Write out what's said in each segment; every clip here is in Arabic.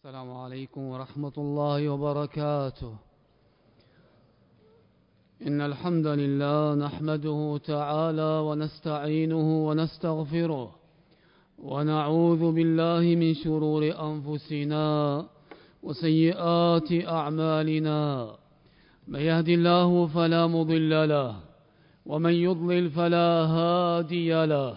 السلام عليكم ورحمة الله وبركاته. إن الحمد لله نحمده تعالى ونستعينه ونستغفره ونعوذ بالله من شرور أنفسنا وسيئات أعمالنا. من يهد الله فلا مضل له ومن يضلل فلا هادي له.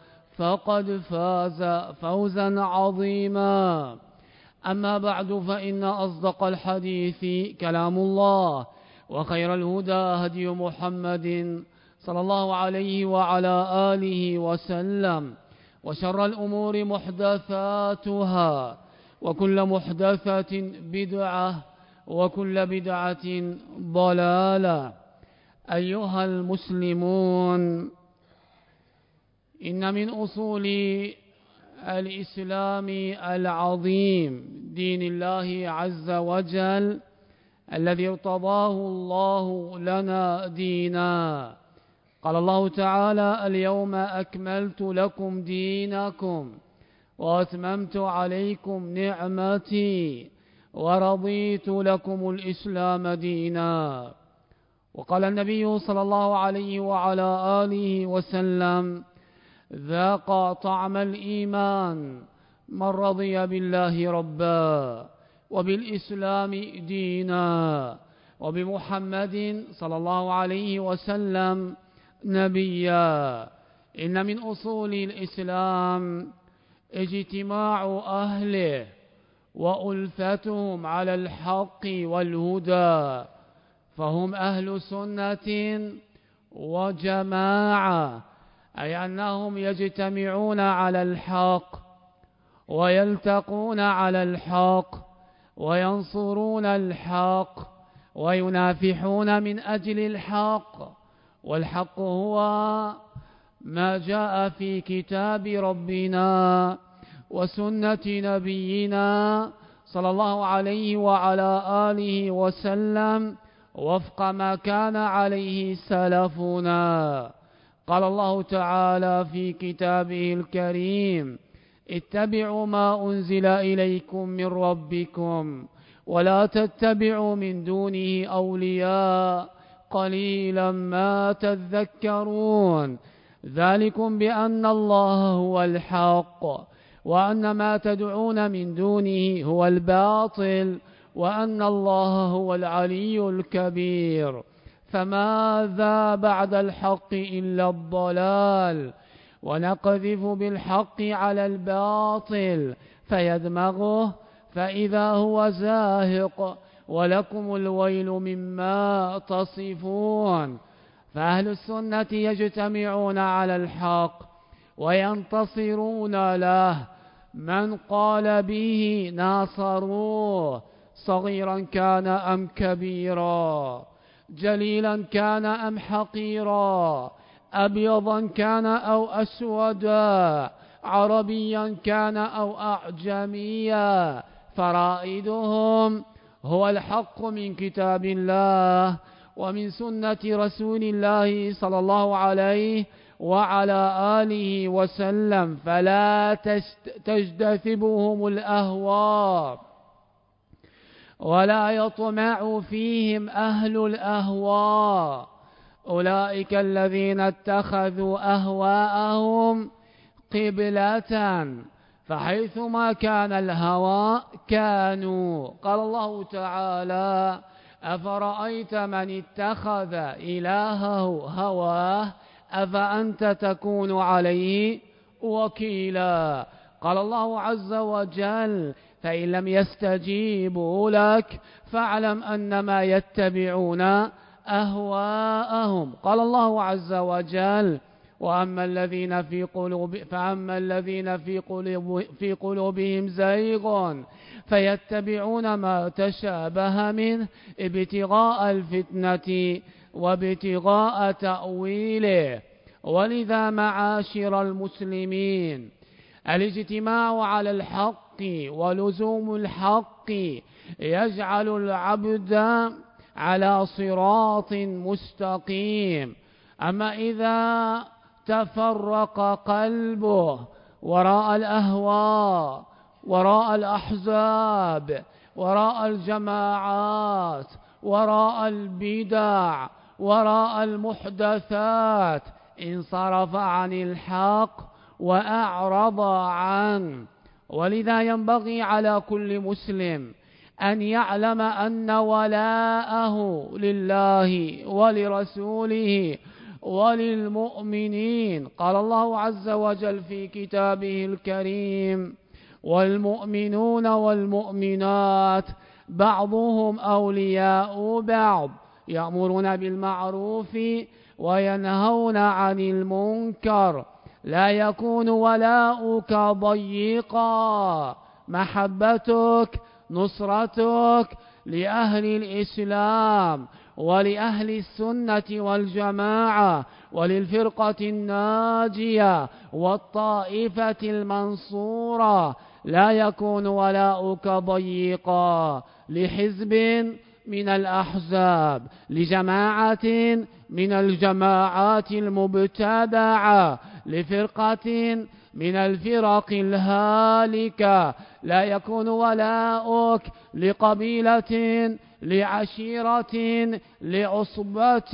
فقد فاز فوزا عظيما. أما بعد فإن أصدق الحديث كلام الله وخير الهدى هدي محمد صلى الله عليه وعلى آله وسلم وشر الأمور محدثاتها وكل محدثة بدعة وكل بدعة ضلالة. أيها المسلمون إن من أصول الإسلام العظيم دين الله عز وجل الذي ارتضاه الله لنا دينا. قال الله تعالى اليوم أكملت لكم دينكم وأتممت عليكم نعمتي ورضيت لكم الإسلام دينا. وقال النبي صلى الله عليه وعلى آله وسلم ذاق طعم الإيمان من رضي بالله ربا وبالإسلام دينا وبمحمد صلى الله عليه وسلم نبيا. إن من أصول الإسلام اجتماع أهله وألفتهم على الحق والهدى فهم أهل سنة وجماعة. أي أنهم يجتمعون على الحق ويلتقون على الحق وينصرون الحق وينافحون من أجل الحق. والحق هو ما جاء في كتاب ربنا وسنة نبينا صلى الله عليه وعلى آله وسلم وفق ما كان عليه سلفنا. قال الله تعالى في كتابه الكريم اتبعوا ما أنزل إليكم من ربكم ولا تتبعوا من دونه أولياء قليلا ما تذكرون. ذلكم بأن الله هو الحق وأن ما تدعون من دونه هو الباطل وأن الله هو العلي الكبير. فماذا بعد الحق إلا الضلال ونقذف بالحق على الباطل فيدمغه فإذا هو زاهق ولكم الويل مما تصفون فأهل السنة يجتمعون على الحق وينتصرون له من قال به ناصروه صغيرا كان أم كبيرا جليلا كان أم حقيرا؟ أبيضا كان أو أسودا؟ عربيا كان أو أعجميا؟ فرائدهم هو الحق من كتاب الله ومن سنة رسول الله صلى الله عليه وعلى آله وسلم. فلا تجتثبهم الأهواء. ولا يطمع فيهم أهل الأهواء. أولئك الذين اتخذوا أهواءهم قبلة فحيثما كان الهوى كانوا. قال الله تعالى أفرأيت من اتخذ إلهه هواه؟ أفأنت تكون عليه وكيلا؟ قال الله عز وجل فإن لم يستجيبوا لك فاعلم أنما يتبعون أهواءهم. قال الله عز وجل وأما الذين في قلوب فأما الذين في قلوب في قلوبهم زيغ فيتبعون ما تشابه منه ابتغاء الفتنة وابتغاء تأويله. ولذا معاشر المسلمين الاجتماع على الحق ولزوم الحق يجعل العبد على صراط مستقيم. أما إذا تفرق قلبه وراء الأهواء وراء الأحزاب وراء الجماعات وراء البدع وراء المحدثات انصرف عن الحق وأعرض عنه. ولذا ينبغي على كل مسلم أن يعلم أن ولاءه لله ولرسوله وللمؤمنين. قال الله عز وجل في كتابه الكريم والمؤمنون والمؤمنات بعضهم أولياء بعض يأمرون بالمعروف وينهون عن المنكر. لا يكون ولاؤك ضيقا. محبتك نصرتك لأهل الإسلام ولأهل السنة والجماعة وللفرقة الناجية والطائفة المنصورة. لا يكون ولاؤك ضيقا. لحزب من الأحزاب لجماعة من الجماعات المبتدعة لفرقة من الفرق الهالكة. لا يكون ولاؤك لقبيلة لعشيرة لعصبة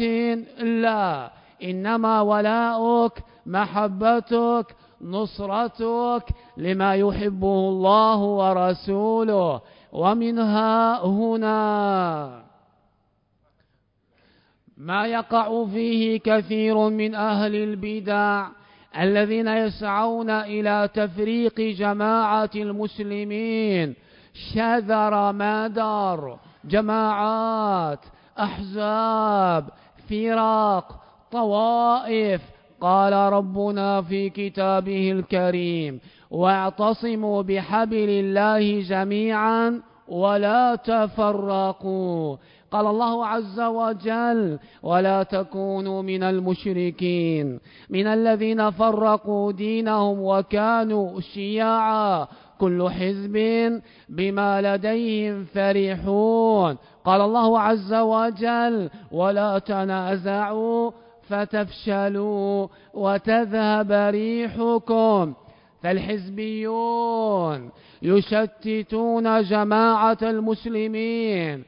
لا. إنما ولاؤك محبتك نصرتك لما يحبه الله ورسوله. ومنها هنا ما يقع فيه كثير من أهل البدع الذين يسعون إلى تفريق جماعة المسلمين. شذر مدار جماعات أحزاب فرق طوائف. قال ربنا في كتابه الكريم واعتصموا بحبل الله جميعا ولا تفرقوا. قال الله عز وجل ولا تكونوا من المشركين. من الذين فرقوا دينهم وكانوا شيعا. كل حزب بما لديهم فرحون. قال الله عز وجل ولا تنازعوا فتفشلوا وتذهب ريحكم. فالحزبيون يشتتون جماعة المسلمين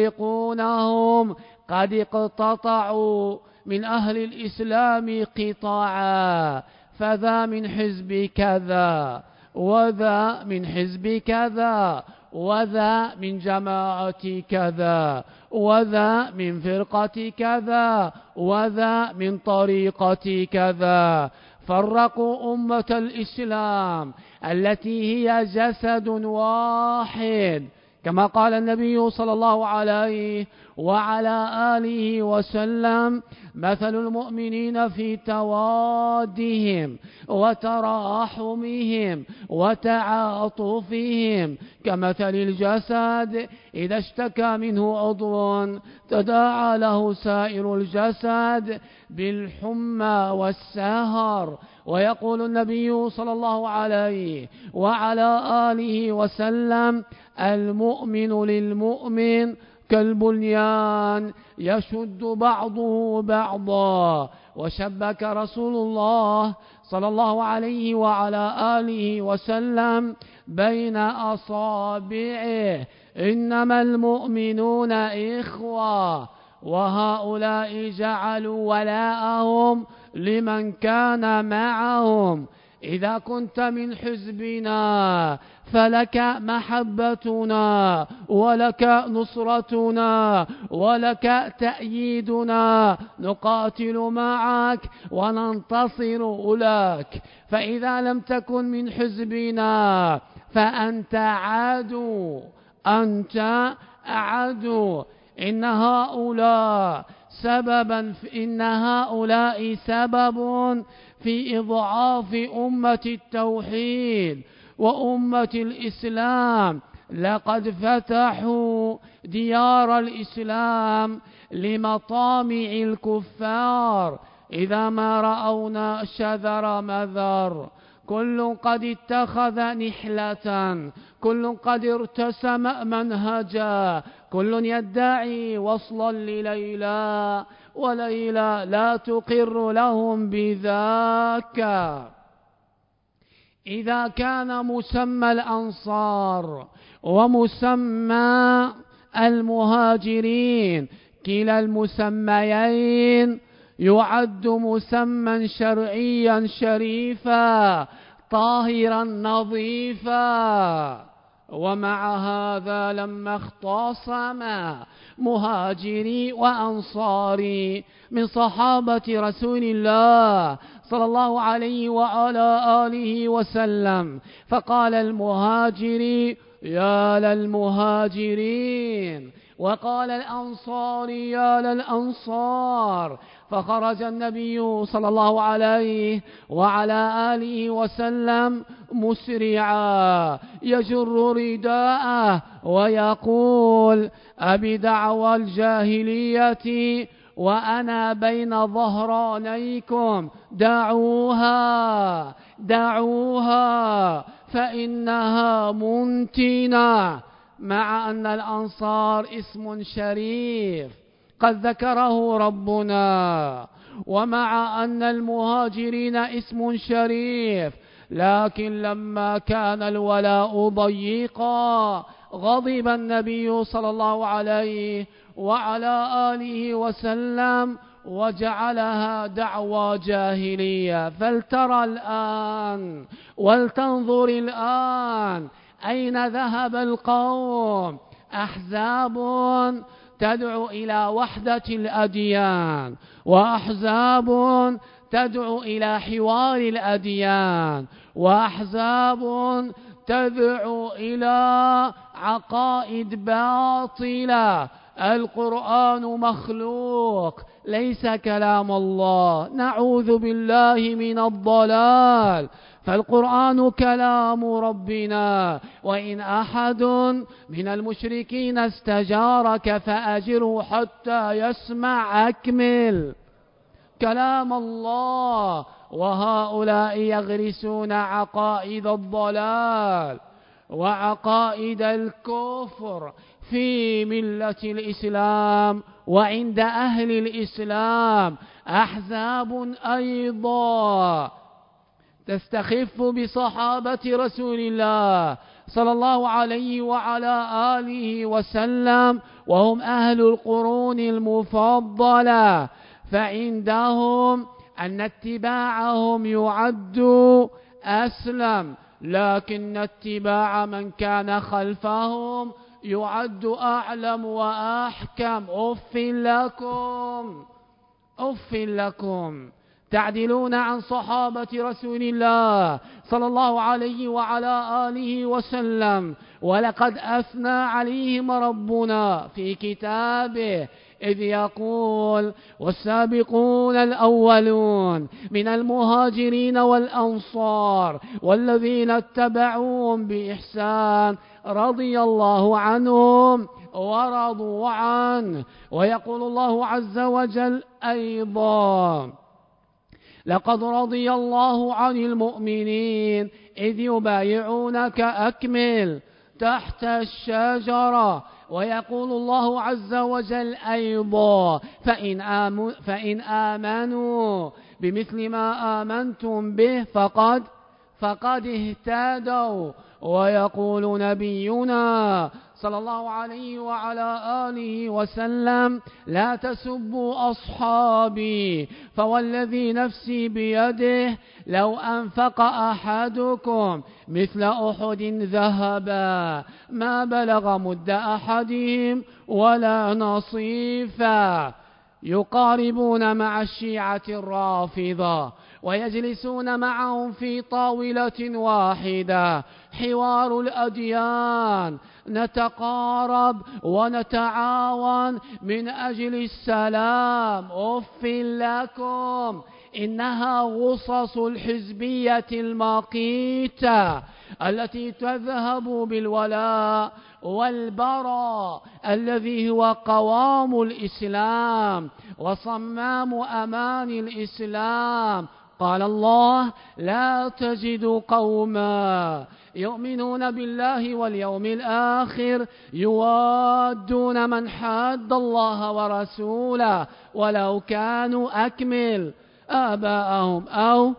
ويفرقونهم قد اقتطعوا من أهل الإسلام قطاعا فذا من حزب كذا وذا من حزب كذا وذا من جماعة كذا وذا من فرقة كذا وذا من طريقة كذا. فرقوا أمة الإسلام التي هي جسد واحد. كما قال النبي صلى الله عليه وعلى آله وسلم مثل المؤمنين في توادهم وتراحمهم وتعاطفهم. كمثل الجسد إذا اشتكى منه عضو تداعى له سائر الجسد بالحمى والسهر. ويقول النبي صلى الله عليه وعلى آله وسلم المؤمن للمؤمن كالبنيان يشد بعضه بعضا. وشبك رسول الله صلى الله عليه وعلى آله وسلم بين أصابعه. إنما المؤمنون إخوة وهؤلاء جعلوا ولاءهم لمن كان معهم. إذا كنت من حزبنا فلك محبتنا ولك نصرتنا ولك تأييدنا نقاتل معك وننتصر لك. فإذا لم تكن من حزبنا فأنت عدو أنت عدو إن هؤلاء سببا إن هؤلاء سبب في إضعاف أمة التوحيد. وأمة الإسلام لقد فتحوا ديار الإسلام لمطامع الكفار. إذا ما رأونا شذر مذر كل قد اتخذ نحلة كل قد ارتسم منهجا كل يدعي وصلا لليلى وليلى لا تقر لهم بذاك. إذا كان مسمى الأنصار ومسمى المهاجرين كلا المسميين يعد مسمى شرعيا شريفا طاهرا نظيفا. ومع هذا لما اختصم مهاجري وأنصاري من صحابة رسول الله صلى الله عليه وعلى آله وسلم فقال المهاجري يا للمهاجرين. وقال الأنصار يا للأنصار. فخرج النبي صلى الله عليه وعلى آله وسلم مسرعا. يجر رداءه ويقول أبي دعوى الجاهلية وأنا بين ظهرانيكم. دعوها دعوها فإنها منتنة مع أن الأنصار اسم شريف. قد ذكره ربنا. ومع أن المهاجرين اسم شريف لكن لما كان الولاء ضيقا غضب النبي صلى الله عليه وعلى آله وسلم وجعلها دعوى جاهلية. فلترى الآن ولتنظر الآن أين ذهب القوم؟ أحزاب تدعو إلى وحدة الأديان وأحزاب تدعو إلى حوار الأديان وأحزاب تدعو إلى عقائد باطلة. القرآن مخلوق ليس كلام الله. نعوذ بالله من الضلال. فالقرآن كلام ربنا وإن أحد من المشركين استجارك فأجره حتى يسمع. أكمل. كلام الله. وهؤلاء يغرسون عقائد الضلال وعقائد الكفر في ملة الإسلام وعند أهل الإسلام. أحزاب أيضا. تستخف بصحابة رسول الله صلى الله عليه وعلى آله وسلم وهم أهل القرون المفضلة. فعندهم أن اتباعهم يعد أسلم لكن اتباع من كان خلفهم يعد أعلم وأحكم. أف لكم أف لكم. تعدلون عن صحابة رسول الله صلى الله عليه وعلى آله وسلم. ولقد أثنى عليهم ربنا في كتابه إذ يقول والسابقون الأولون من المهاجرين والأنصار والذين اتبعوهم بإحسان رضي الله عنهم ورضوا عنه. ويقول الله عز وجل أيضا لقد رضي الله عن المؤمنين إذ يبايعونك أكمل تحت الشجرة ويقول الله عز وجل أيضا فإن, آمن فإن آمنوا بمثل ما آمنتم به فقد فقد اهتدوا ويقول نبينا صلى الله عليه وعلى آله وسلم لا تسبوا أصحابي فوالذي نفسي بيده لو أنفق أحدكم مثل أحد ذهبا ما بلغ مد أحدهم ولا نصيفا. يقاربون مع الشيعة الرافضة ويجلسون معهم في طاولة واحدة حوار الأديان. نتقارب ونتعاون من أجل السلام. أف لكم. إنها غصص الحزبية المقيتة التي تذهب بالولاء والبراء الذي هو قوام الإسلام وصمام أمان الإسلام. قال الله لا تجد قوما يؤمنون بالله واليوم الآخر يوادون من حاد الله ورسوله ولو كانوا أكمل آباءهم أو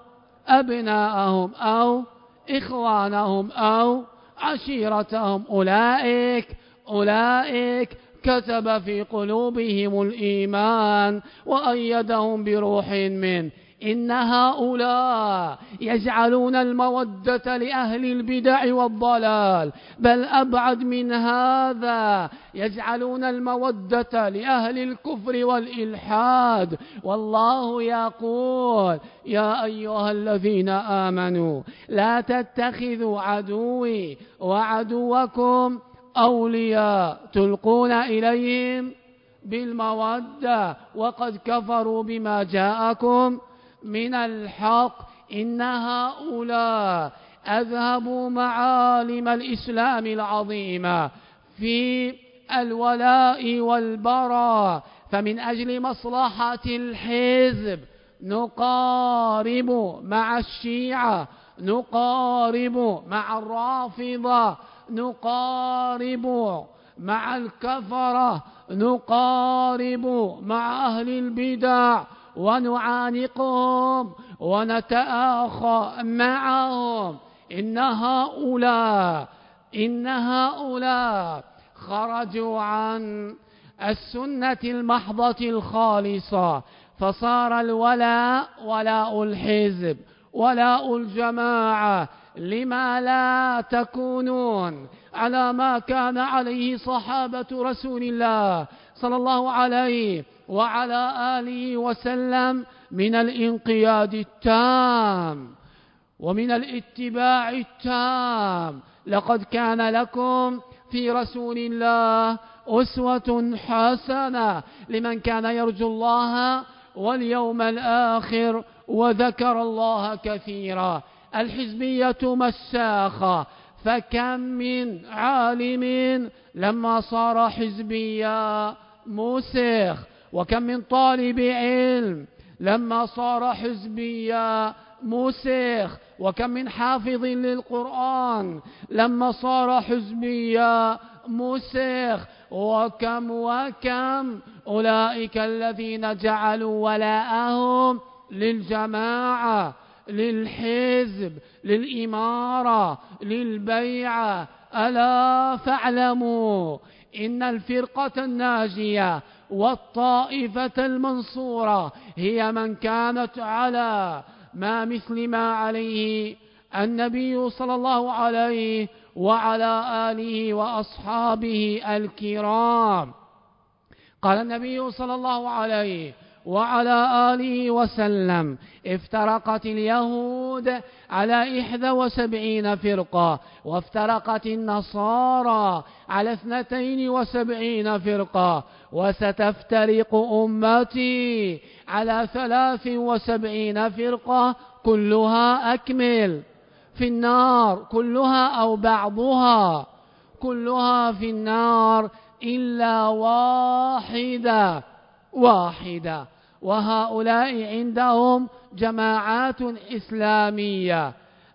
أبناءهم أو إخوانهم أو عشيرتهم. أولئك أولئك كتب في قلوبهم الإيمان وأيدهم بروح منه إن هؤلاء يجعلون المودة لأهل البدع والضلال بل أبعد من هذا يجعلون المودة لأهل الكفر والإلحاد. والله يقول يا أيها الذين آمنوا لا تتخذوا عدوي وعدوكم أولياء تلقون إليهم بالمودة وقد كفروا بما جاءكم من الحق إن هؤلاء أذهبوا معالم الإسلام العظيمة في الولاء والبراء فمن أجل مصلحة الحزب نقارب مع الشيعة نقارب مع الرافضة نقارب مع الكفرة نقارب مع أهل البدع. ونعانقهم ونتآخى معهم. إن هؤلاء إن هؤلاء خرجوا عن السنة المحضة الخالصة فصار الولاء ولاء الحزب ولاء الجماعة. لما لا تكونون على ما كان عليه صحابة رسول الله صلى الله عليه وعلى آله وسلم من الانقياد التام ومن الاتباع التام. لقد كان لكم في رسول الله أسوة حسنة لمن كان يرجو الله واليوم الآخر وذكر الله كثيرا. الحزبية مساخة فكم من عالم لما صار حزبيا موسخ. وكم من طالب علم لما صار حزبيا موسخ وكم من حافظ للقرآن لما صار حزبيا موسخ وكم وكم أولئك الذين جعلوا ولاءهم للجماعة للحزب للإمارة للبيعة. ألا فاعلموا إن الفرقة الناجية والطائفة المنصورة هي من كانت على ما مثل ما عليه النبي صلى الله عليه وعلى آله وأصحابه الكرام. قال النبي صلى الله عليه وعلى آله وسلم. افترقت اليهود على إحدى وسبعين فرقة وافترقت النصارى على اثنتين وسبعين فرقة. وستفترق أمتي على ثلاث وسبعين فرقة كلها أكمل. في النار كلها أو بعضها. كلها في النار إلا واحدة. واحدة. وهؤلاء عندهم جماعات إسلامية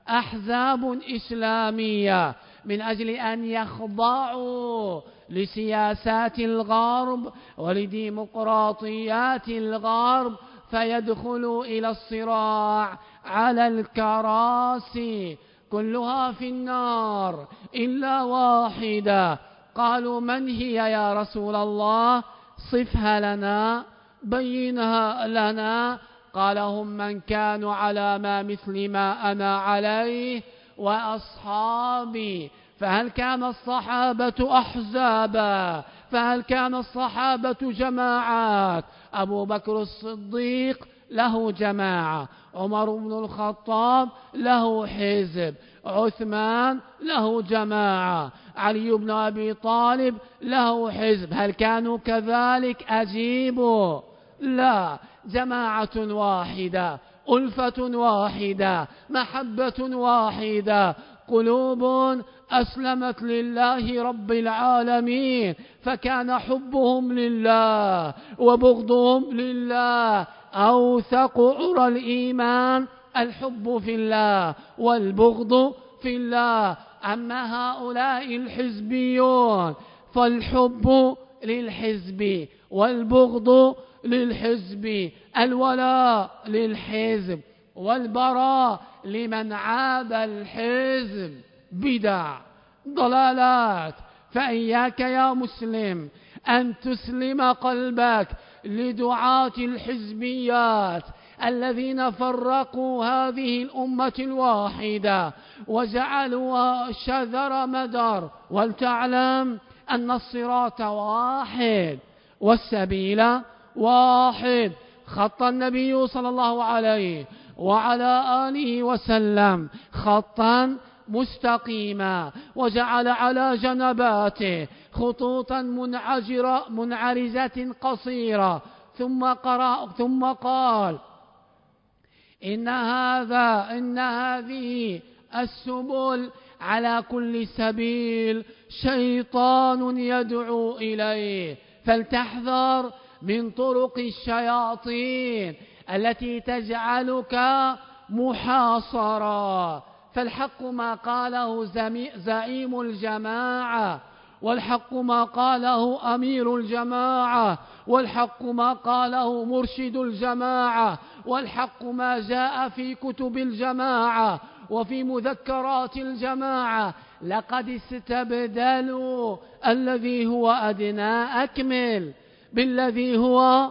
أحزاب إسلامية من أجل أن يخضعوا لسياسات الغرب ولديمقراطيات الغرب فيدخلوا إلى الصراع على الكراسي كلها في النار إلا واحدة. قالوا من هي يا رسول الله؟ صفها لنا بينها لنا. قال هم من كانوا على ما مثل ما أنا عليه وأصحابي. فهل كان الصحابة أحزابا؟ فهل كان الصحابة جماعات؟ أبو بكر الصديق له جماعة عمر بن الخطاب له حزب عثمان له جماعة علي بن أبي طالب له حزب. هل كانوا كذلك؟ أجيبوا. لا. جماعة واحدة ألفة واحدة محبة واحدة. قلوب أسلمت لله رب العالمين فكان حبهم لله وبغضهم لله. أوثق عرى الإيمان الحب في الله والبغض في الله. أما هؤلاء الحزبيون فالحب للحزب والبغض للحزب الولاء للحزب والبراء لمن عاد الحزب. بدع ضلالات. فإياك يا مسلم أن تسلم قلبك لدعاة الحزبيات الذين فرقوا هذه الأمة الواحدة وجعلوها شذر مدر ولتعلم أن الصراط واحد والسبيل واحد. خط النبي صلى الله عليه وعلى آله وسلم خطا مستقيما. وجعل على جنباته خطوطا منعجرة منعرجة قصيرة. ثم قرأ ثم قال إن هذا إن هذه السبل على كل سبيل شيطان يدعو إليه. فلتحذر من طرق الشياطين التي تجعلك محاصرا. فالحق ما قاله زعيم الجماعة والحق ما قاله أمير الجماعة والحق ما قاله مرشد الجماعة والحق ما جاء في كتب الجماعة وفي مذكرات الجماعة. لقد استبدلوا الذي هو أدنى أكمل بالذي هو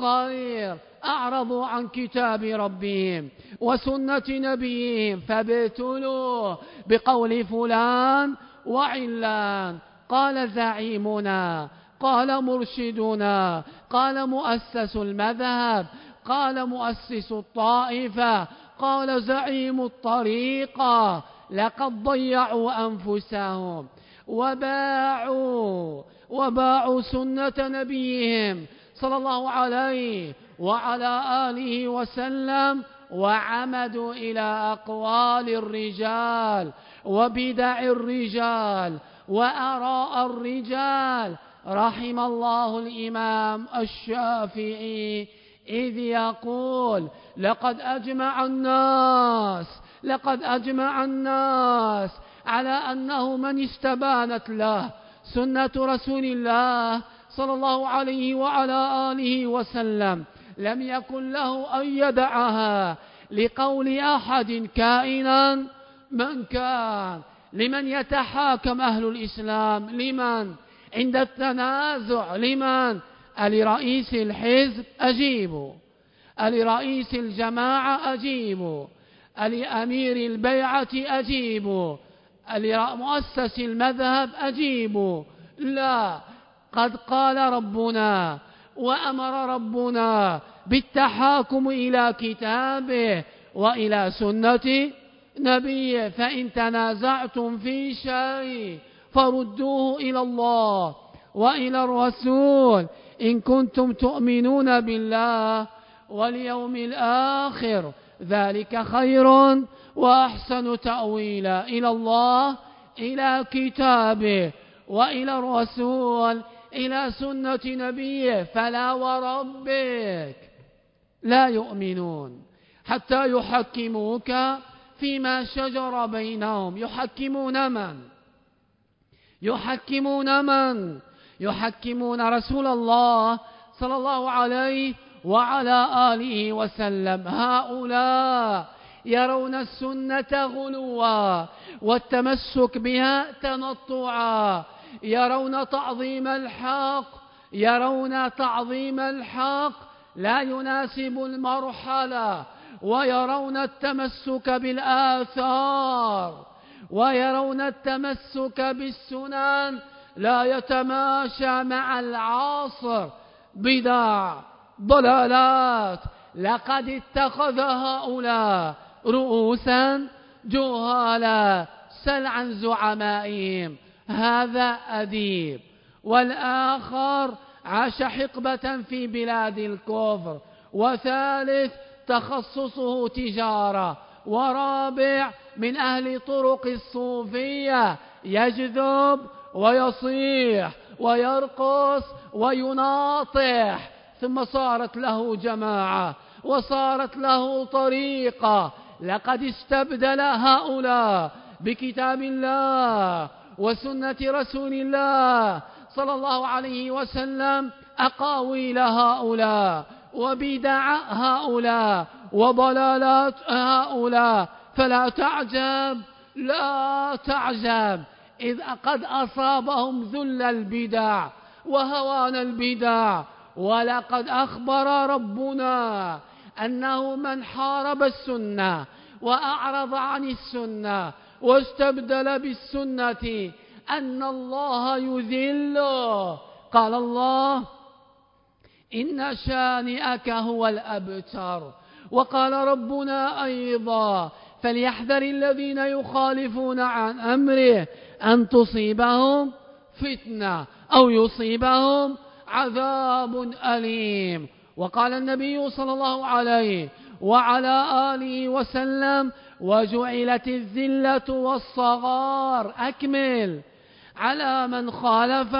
خير. أعرضوا عن كتاب ربهم وسنة نبيهم فابتلوا بقول فلان وعلان. قال زعيمنا قال مرشدنا قال مؤسس المذهب قال مؤسس الطائفة قال زعيم الطريقة لقد ضيعوا أنفسهم وباعوا وباعوا سنة نبيهم صلى الله عليه وعلى آله وسلم وعمدوا إلى أقوال الرجال وبدع الرجال وأراء الرجال. رحم الله الإمام الشافعي إذ يقول لقد أجمع الناس لقد أجمع الناس على أنه من استبانت له سنة رسول الله صلى الله عليه وعلى آله وسلم. لم يكن له أن يدعها لقول أحد كائنا من كان. لمن يتحاكم أهل الإسلام؟ لمن؟ عند التنازع لمن؟ لرئيس الحزب؟ أجيبوا لرئيس الجماعة؟ أجيبوا لأمير البيعة؟ أجيبوا لمؤسس المذهب؟ أجيبوا لا. قد قال ربنا وأمر ربنا بالتحاكم إلى كتابه وإلى سنة نبيه فإن تنازعتم في شيء فردوه إلى الله وإلى الرسول. إن كنتم تؤمنون بالله واليوم الآخر ذلك خير وأحسن تأويلا. إلى الله إلى كتابه وإلى الرسول إلى سنة نبيه. فلا وربك لا يؤمنون. حتى يحكموك فيما شجر بينهم. يحكمون من؟ يحكمون من؟ يحكمون رسول الله صلى الله عليه وعلى آله وسلم. هؤلاء يرون السنة غلوا والتمسك بها تنطعا يرون تعظيم الحق يرون تعظيم الحق. لا يناسب المرحلة. ويرون التمسك بالآثار ويرون التمسك بالسنن لا يتماشى مع العصر بدع ضلالات. لقد اتخذ هؤلاء رؤوسا جهالا سل عن زعمائهم. هذا أديب. والآخر عاش حقبة في بلاد الكفر. وثالث تخصصه تجارة ورابع من أهل طرق الصوفية يجذب ويصيح ويرقص ويناطح. ثم صارت له جماعة وصارت له طريقة. لقد استبدل هؤلاء بكتاب الله وسنة رسول الله صلى الله عليه وسلم أقاويل هؤلاء. وبدع هؤلاء وضلالات هؤلاء. فلا تعجب لا تعجب. إذ قد أصابهم ذل البدع وهوان البدع. ولقد أخبر ربنا أنه من حارب السنة وأعرض عن السنة واستبدل بالسنة أن الله يذله. قال الله إن شانئك هو الأبتر. وقال ربنا أيضا فليحذر الذين يخالفون عن أمره أن تصيبهم فتنة أو يصيبهم عذاب أليم. وقال النبي صلى الله عليه وعلى آله وسلم وجعلت الذلة والصغار أكمل على من خالف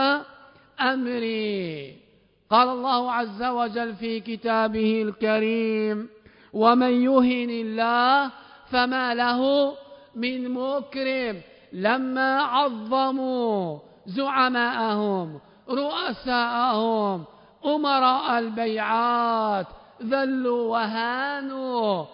أمري. قال الله عز وجل في كتابه الكريم ومن يهن الله فما له من مكرم. لما عظموا زعماءهم رؤساءهم أمراء البيعات ذلوا وهانوا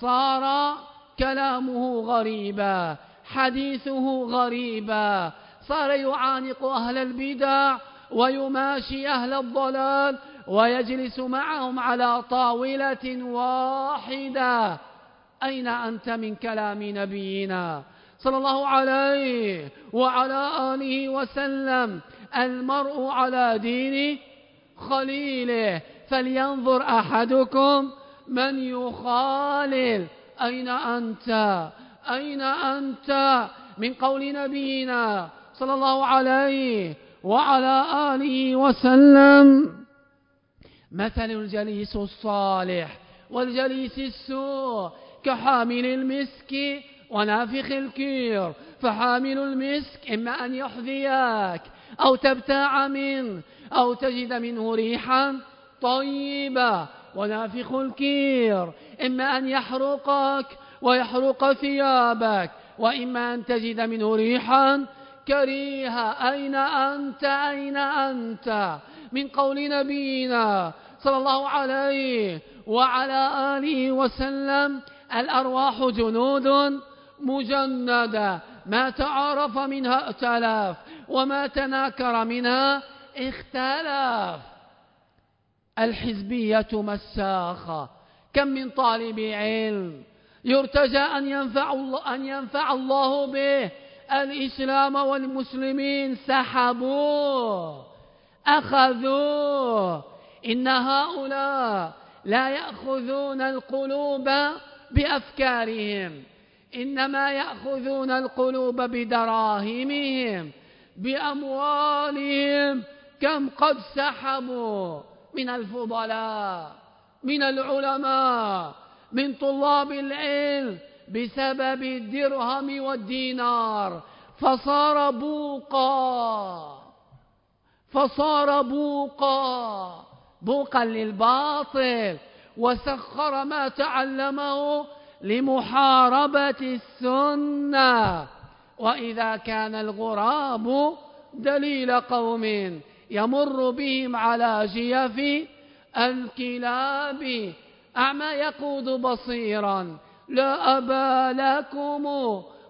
صار كلامه غريبا حديثه غريبا صار يعانق أهل البدع ويماشي أهل الضلال ويجلس معهم على طاولة واحدة. أين أنت من كلام نبينا صلى الله عليه وعلى آله وسلم؟ المرء على دين خليله. فلينظر أحدكم من يخالل. أين أنت؟ أين أنت من قول نبينا صلى الله عليه وعلى آله وسلم. مثل الجليس الصالح والجليس السوء كحامل المسك ونافخ الكير. فحامل المسك إما أن يحذيك أو تبتاع منه أو تجد منه ريحا طيبة ونافخ الكير. إما أن يحرقك ويحرق ثيابك وإما أن تجد منه ريحا كريها أين أنت؟ أين أنت؟ من قول نبينا صلى الله عليه وعلى آله وسلم. الأرواح جنود مجندة. ما تعارف منها ائتلاف وما تناكر منها اختلف. الحزبية مساخة. كم من طالب علم يرتجى أن ينفع الله, أن ينفع الله به. الإسلام والمسلمين سحبوه أخذوه. إن هؤلاء لا يأخذون القلوب بأفكارهم إنما يأخذون القلوب بدراهمهم بأموالهم. كم قد سحبوا من الفضلاء من العلماء من طلاب العلم. بسبب الدرهم والدينار فصار بوقا فصار بوقا بوقا للباطل وسخر ما تعلمه لمحاربة السنة. وإذا كان الغراب دليل قوم يمر بهم على جيف الكلاب أعمى يقود بصيرا لا أبا لكم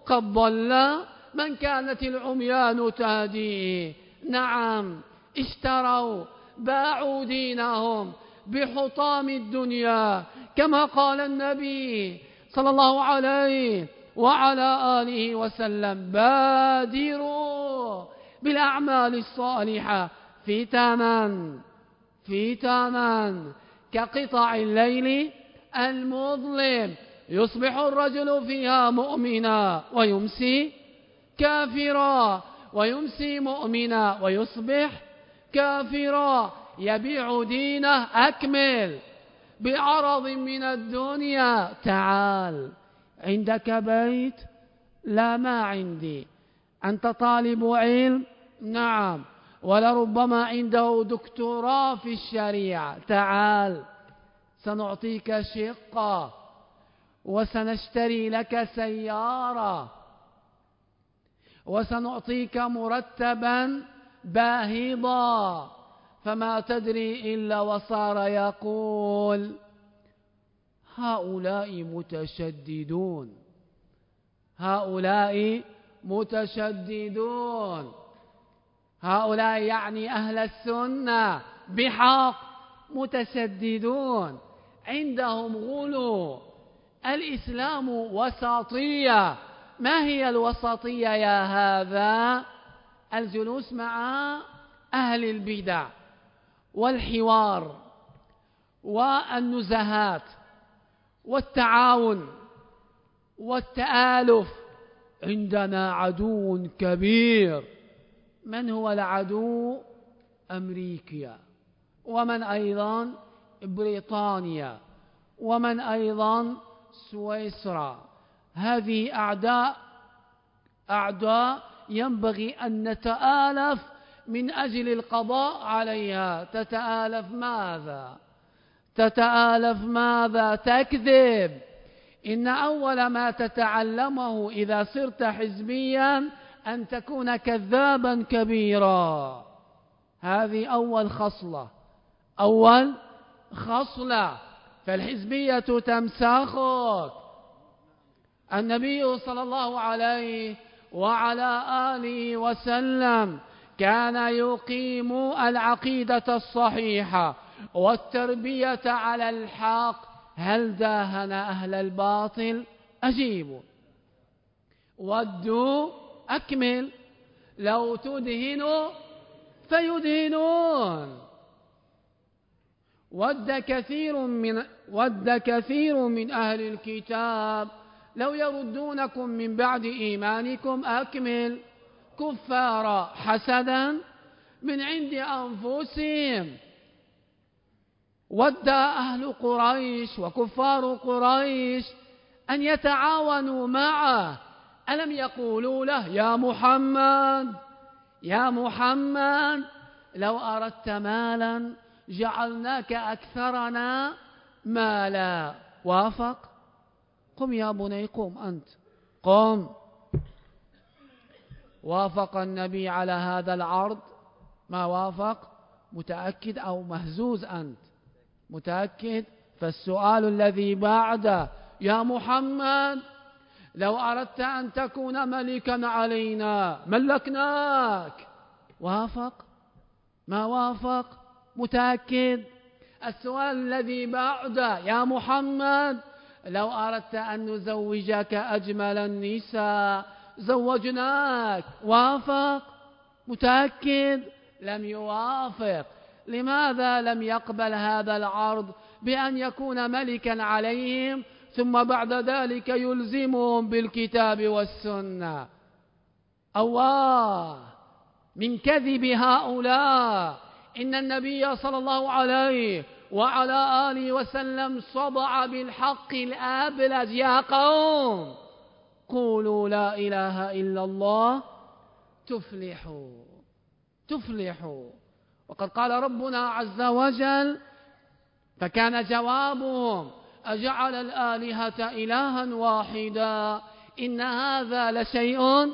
قد ضل من كانت العميان تهديه نعم اشتروا باعوا دينهم بحطام الدنيا كما قال النبي صلى الله عليه وعلى آله وسلم بادروا بالأعمال الصالحة فتانا فتانا كقطع الليل المظلم. يصبح الرجل فيها مؤمنا ويمسي كافرا ويمسي مؤمنا ويصبح كافرا. يبيع دينه أكمل. بعرض من الدنيا تعال. عندك بيت؟ لا ما عندي. أنت طالب علم؟ نعم. ولربما عنده دكتوراه في الشريعة. تعال. سنعطيك شقة. وسنشتري لك سيارة. وسنعطيك مرتبا باهظا. فما تدري إلا وصار يقول هؤلاء متشددون. هؤلاء متشددون. هؤلاء يعني أهل السنة بحق متشددون. عندهم غلو. الإسلام وساطية. ما هي الوسطية يا هذا؟ الجلوس مع أهل البدع والحوار والنزهات والتعاون والتآلف. عندنا عدو كبير. من هو العدو؟ أمريكا. ومن أيضا؟ بريطانيا. ومن أيضا؟ سويسرا. هذه أعداء أعداء ينبغي أن نتآلف من أجل القضاء عليها. تتآلف ماذا؟ تتآلف ماذا؟ تكذب. إن أول ما تتعلمه إذا صرت حزبيا أن تكون كذابا كبيرا. هذه أول خصلة. أول خصلة. فالحزبية تمسخك. النبي صلى الله عليه وعلى آله وسلم كان يقيم العقيدة الصحيحة والتربية على الحق. هل داهن أهل الباطل؟ أجيبوا ودوا أكمل. لو تدهنوا فيدهنون. ود كثير من ود كثير من أهل الكتاب. لو يردونكم من بعد إيمانكم أكمل. كفارا حسدا من عند أنفسهم. ود أهل قريش وكفار قريش أن يتعاونوا معه. ألم يقولوا له يا محمد يا محمد لو أردت مالا جعلناك أكثرنا مالا. وافق؟ قم يا بني قم أنت. قم. وافق النبي على هذا العرض؟ ما وافق؟ متأكد أو مهزوز أنت؟ متأكد؟ فالسؤال الذي بعده يا محمد لو أردت أن تكون ملكا علينا ملكناك. وافق؟ ما وافق؟ متأكد. السؤال الذي بعده يا محمد لو أردت أن نزوجك أجمل النساء زوجناك وافق؟ متأكد؟ لم يوافق. لماذا لم يقبل هذا العرض بأن يكون ملكا عليهم ثم بعد ذلك يلزمهم بالكتاب والسنة؟ الله! من كذب هؤلاء. إن النبي صلى الله عليه وعلى آله وسلم صدع بالحق الآبلج. يا قوم قولوا لا إله إلا الله. تفلحوا تفلحوا. وقد قال ربنا عز وجل فكان جوابهم أجعل الآلهة إلها واحدا. إن هذا لشيء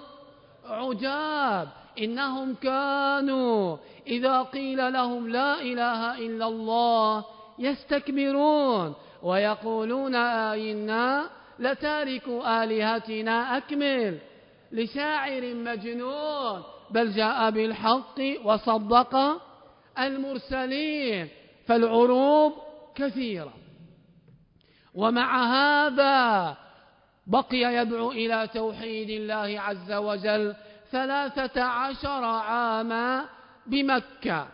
عجاب. إنهم كانوا إذا قيل لهم لا إله إلا الله يستكبرون ويقولون آئنا لتارك آلهتنا أكمل لشاعر مجنون بل جاء بالحق وصدق المرسلين فالعروب كثيرة ومع هذا بقي يدعو إلى توحيد الله عز وجل ثلاثة عشر عاما بمكة.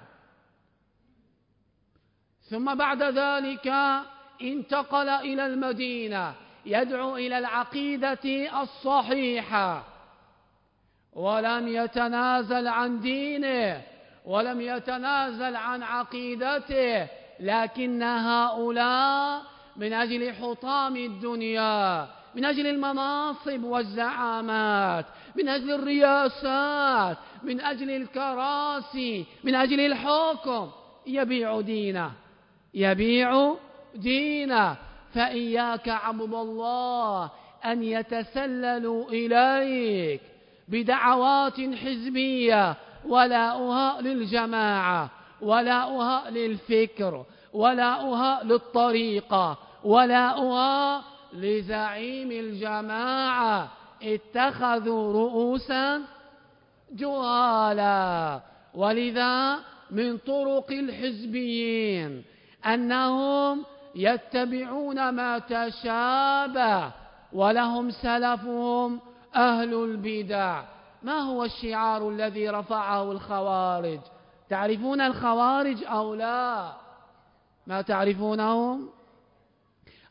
ثم بعد ذلك انتقل إلى المدينة يدعو إلى العقيدة الصحيحة. ولم يتنازل عن دينه ولم يتنازل عن عقيدته لكن هؤلاء من أجل حطام الدنيا من أجل المناصب والزعامات من أجل الرياسات من أجل الكراسي من أجل الحكم. يبيع دينه يبيع دينه. فإياك عبد الله أن يتسللوا إليك بدعوات حزبية. ولاؤها للجماعة ولاؤها للفكر ولاؤها للطريقة ولاؤها لزعيم الجماعة. اتخذوا رؤوسا جهالا ولذا من طرق الحزبيين أنهم يتبعون ما تشابه ولهم سلفهم أهل البدع. ما هو الشعار الذي رفعه الخوارج؟ تعرفون الخوارج أو لا؟ ما تعرفونهم؟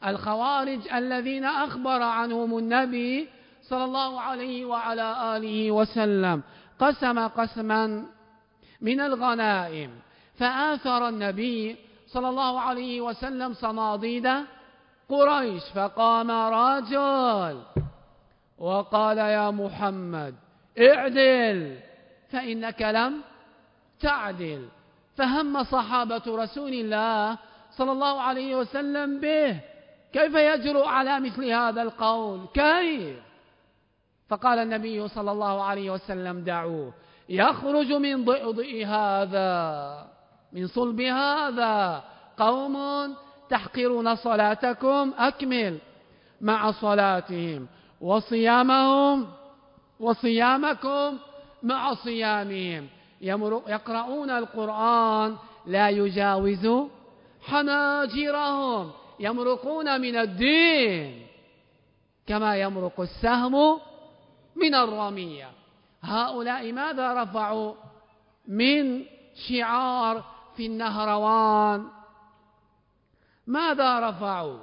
الخوارج الذين أخبر عنهم النبي صلى الله عليه وعلى آله وسلم قسم قسما من الغنائم فآثر النبي صلى الله عليه وسلم صناديد قريش فقام رجل وقال يا محمد اعدل فإنك لم تعدل. فهم صحابة رسول الله صلى الله عليه وسلم به كيف يجرؤ على مثل هذا القول؟ كيف؟ فقال النبي صلى الله عليه وسلم دعوه يخرج من ضئضئ هذا من صلب هذا. قوم تحقرون صلاتكم أكمل مع صلاتهم وصيامهم وصيامكم مع صيامهم. يقرؤون القرآن لا يجاوز حناجرهم. يمرقون من الدين كما يمرق السهم من الرمية. هؤلاء ماذا رفعوا؟ من شعار في النهروان. ماذا رفعوا؟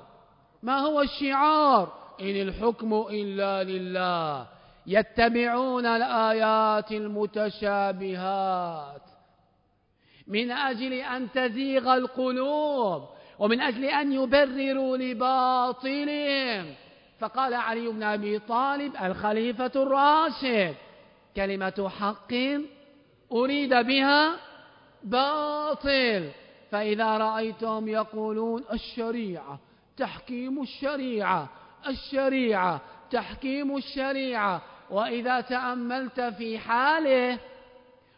ما هو الشعار؟ إن الحكم إلا لله. يتبعون الآيات المتشابهات. من أجل أن تزيغ القلوب ومن أجل أن يبرروا لباطلهم. فقال علي بن أبي طالب الخليفة الراشد كلمة حق أريد بها باطل. فإذا رأيتهم يقولون الشريعة تحكيم الشريعة الشريعة تحكيم الشريعة. وإذا تأملت في حاله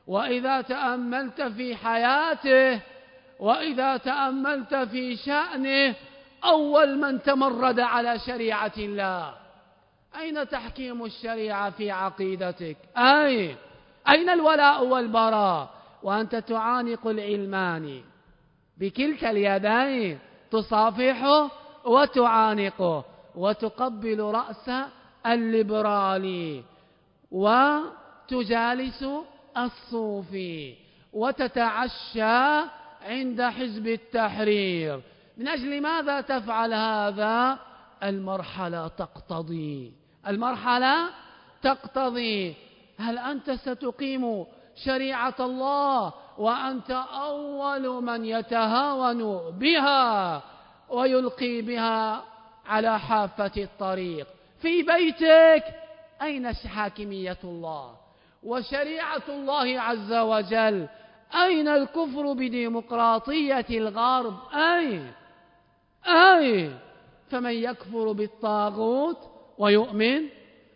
وإذا تأملت في حياته وإذا تأملت في شأنه أول من تمرد على شريعة الله. أين تحكيم الشريعة في عقيدتك؟ أين؟ أين الولاء والبراء؟ وأنت تعانق العلماني بكلتا اليدين تصافحه وتعانقه وتقبل رأس الليبرالي وتجالس الصوفي وتتعشى عند حزب التحرير. من أجل ماذا تفعل هذا؟ المرحلة تقتضي. المرحلة تقتضي. هل أنت ستقيم شريعة الله وأنت أول من يتهاون بها ويلقي بها على حافة الطريق؟ في بيتك. أين حاكمية الله؟ وشريعة الله عز وجل. أين الكفر بديمقراطية الغرب؟ أين؟ أين فمن يكفر بالطاغوت ويؤمن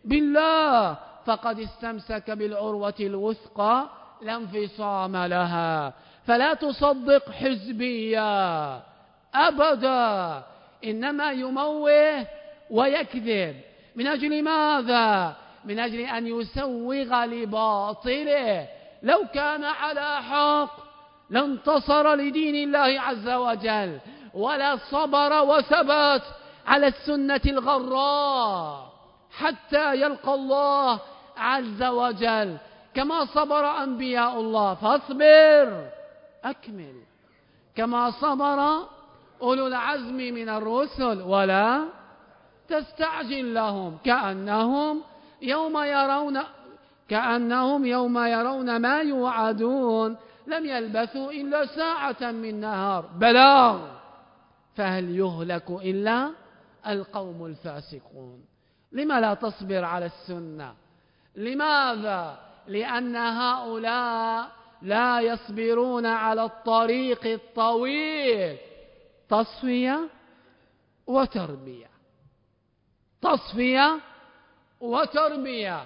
بالله فقد استمسك بالعروة الوثقى لا انفصام لها. فلا تصدق حزبيا أبدا. إنما يموه ويكذب. من أجل ماذا؟ من أجل أن يسوغ لباطله. لو كان على حق لانتصر لدين الله عز وجل. ولا صبر وثبت على السنة الغراء حتى يلقى الله عز وجل. كما صبر أنبياء الله فاصبر أكمل. كما صبر أولو العزم من الرسل ولا تستعجل لهم. كأنهم يوم يرون كأنهم يوم يرون ما يوعدون. لم يلبثوا إلا ساعة من نهار. بلاغ فهل يهلك إلا القوم الفاسقون؟ لما لا تصبر على السنة؟ لماذا؟ لأن هؤلاء لا يصبرون على الطريق الطويل. تصفية وتربية. تصفية وتربية.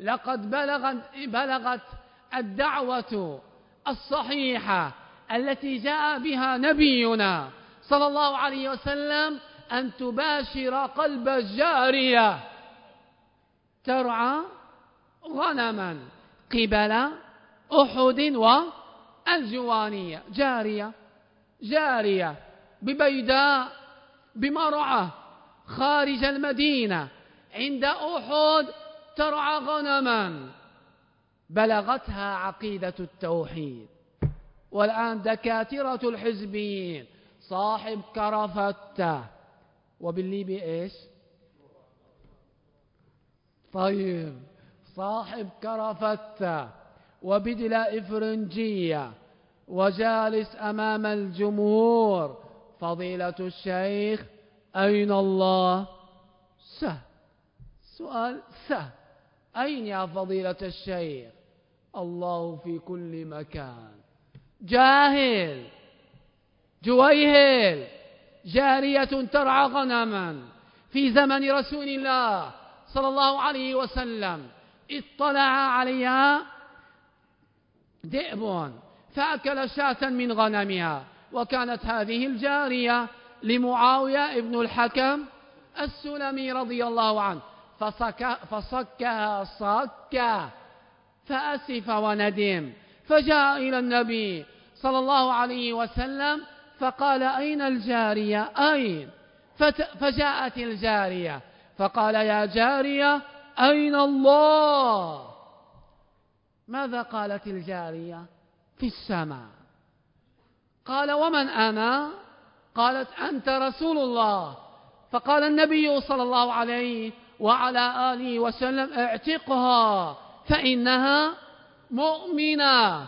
لقد بلغت, بلغت الدعوة الصحيحة التي جاء بها نبينا صلى الله عليه وسلم أن تباشر قلب الجارية. ترعى غنما قبل أحد والجوانية. جارية جارية. ببيداء بمرعى خارج المدينة. عند أحد ترعى غنما. بلغتها عقيدة التوحيد. والآن دكاترة الحزبيين. صاحب كرفتة وبالليبي إيش؟ طيب. صاحب كرفتة وبدلة إفرنجية. وجالس أمام الجمهور. فضيلة الشيخ أين الله؟ سهل سؤال سهل أين يا فضيلة الشيخ؟ الله في كل مكان. جاهل. جويهل جارية ترعى غنما في زمن رسول الله صلى الله عليه وسلم. اطلع عليها ذئب فأكل شاة من غنمها وكانت هذه الجارية لمعاوية ابن الحكم السلمي رضي الله عنه. فصك فصكها صكا فأسف وندم. فجاء إلى النبي صلى الله عليه وسلم فقال أين الجارية؟ أين؟ فجاءت الجارية. فقال يا جارية أين الله؟ ماذا قالت الجارية؟ في السماء. قال ومن أنا؟ قالت أنت رسول الله. فقال النبي صلى الله عليه وعلى آله وسلم اعتقها فإنها مؤمنة.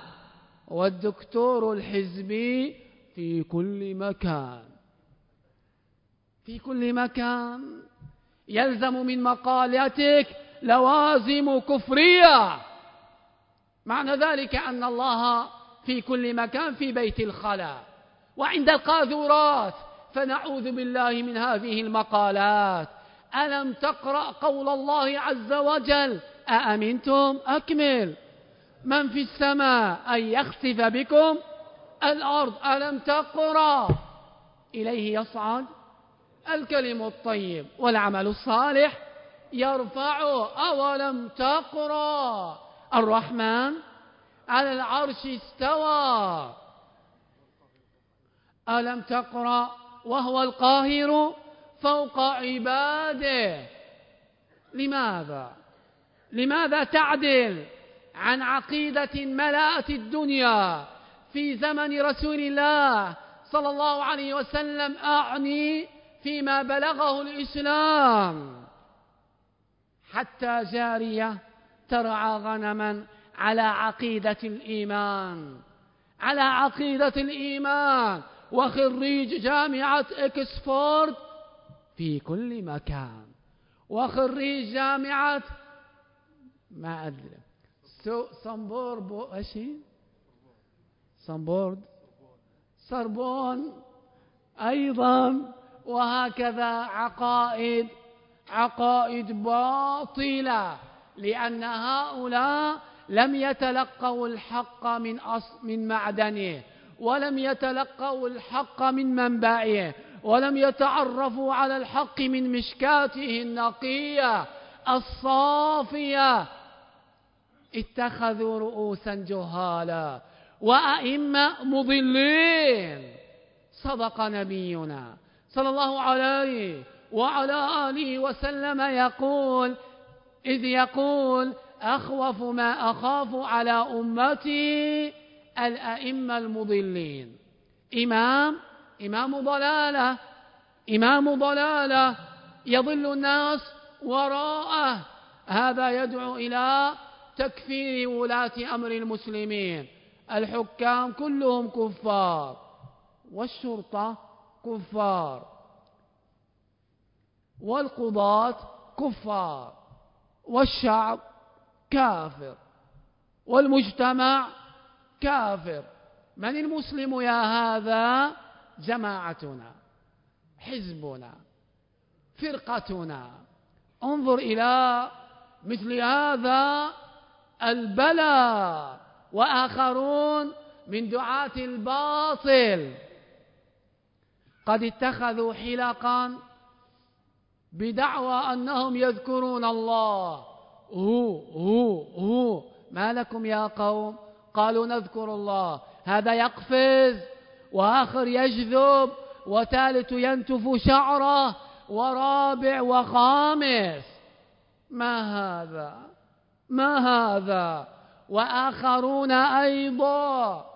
والدكتور الحزبي في كل مكان. في كل مكان. يلزم من مقالتك لوازم كفرية. معنى ذلك أن الله في كل مكان في بيت الخلاء. وعند القاذورات فنعوذ بالله من هذه المقالات. ألم تقرأ قول الله عز وجل؟ أأمنتم؟ أكمل. من في السماء أن يخسف بكم؟ الأرض ألم تقرأ؟ إليه يصعد الكلم الطيب والعمل الصالح يرفعه أولم تقرأ؟ الرحمن على العرش استوى. ألم تقرأ وهو القاهر فوق عباده؟ لماذا؟ لماذا تعدل عن عقيدة ملأت الدنيا؟ في زمن رسول الله صلى الله عليه وسلم أعني فيما بلغه الإسلام. حتى جارية ترعى غنما على عقيدة الإيمان على عقيدة الإيمان. وخريج جامعة إكسفورد في كل مكان. وخريج جامعة ما أدري صنبور بو أشي صنبورد سربون أيضا وهكذا عقائد عقائد باطلة لأن هؤلاء لم يتلقوا الحق من أص من معدنه ولم يتلقوا الحق من منبعه ولم يتعرفوا على الحق من مشكاته النقية الصافية. اتخذوا رؤوسا جهالا. وأئمة مضلين. صدق نبينا صلى الله عليه وعلى آله وسلم يقول إذ يقول أخوف ما أخاف على أمتي الأئمة المضلين. إمام إمام ضلالة إمام ضلالة يضل الناس وراءه. هذا يدعو إلى تكفير ولاة أمر المسلمين. الحكام كلهم كفار والشرطة كفار والقضاة كفار والشعب كافر والمجتمع كافر من المسلم يا هذا جماعتنا حزبنا فرقتنا انظر إلى مثل هذا البلاء وآخرون من دعاة الباطل. قد اتخذوا حلقا بدعوى أنهم يذكرون الله. هو هو هو. ما لكم يا قوم؟ قالوا نذكر الله. هذا يقفز وآخر يجذب وثالث ينتف شعره ورابع وخامس. ما هذا؟ ما هذا؟ وآخرون أيضا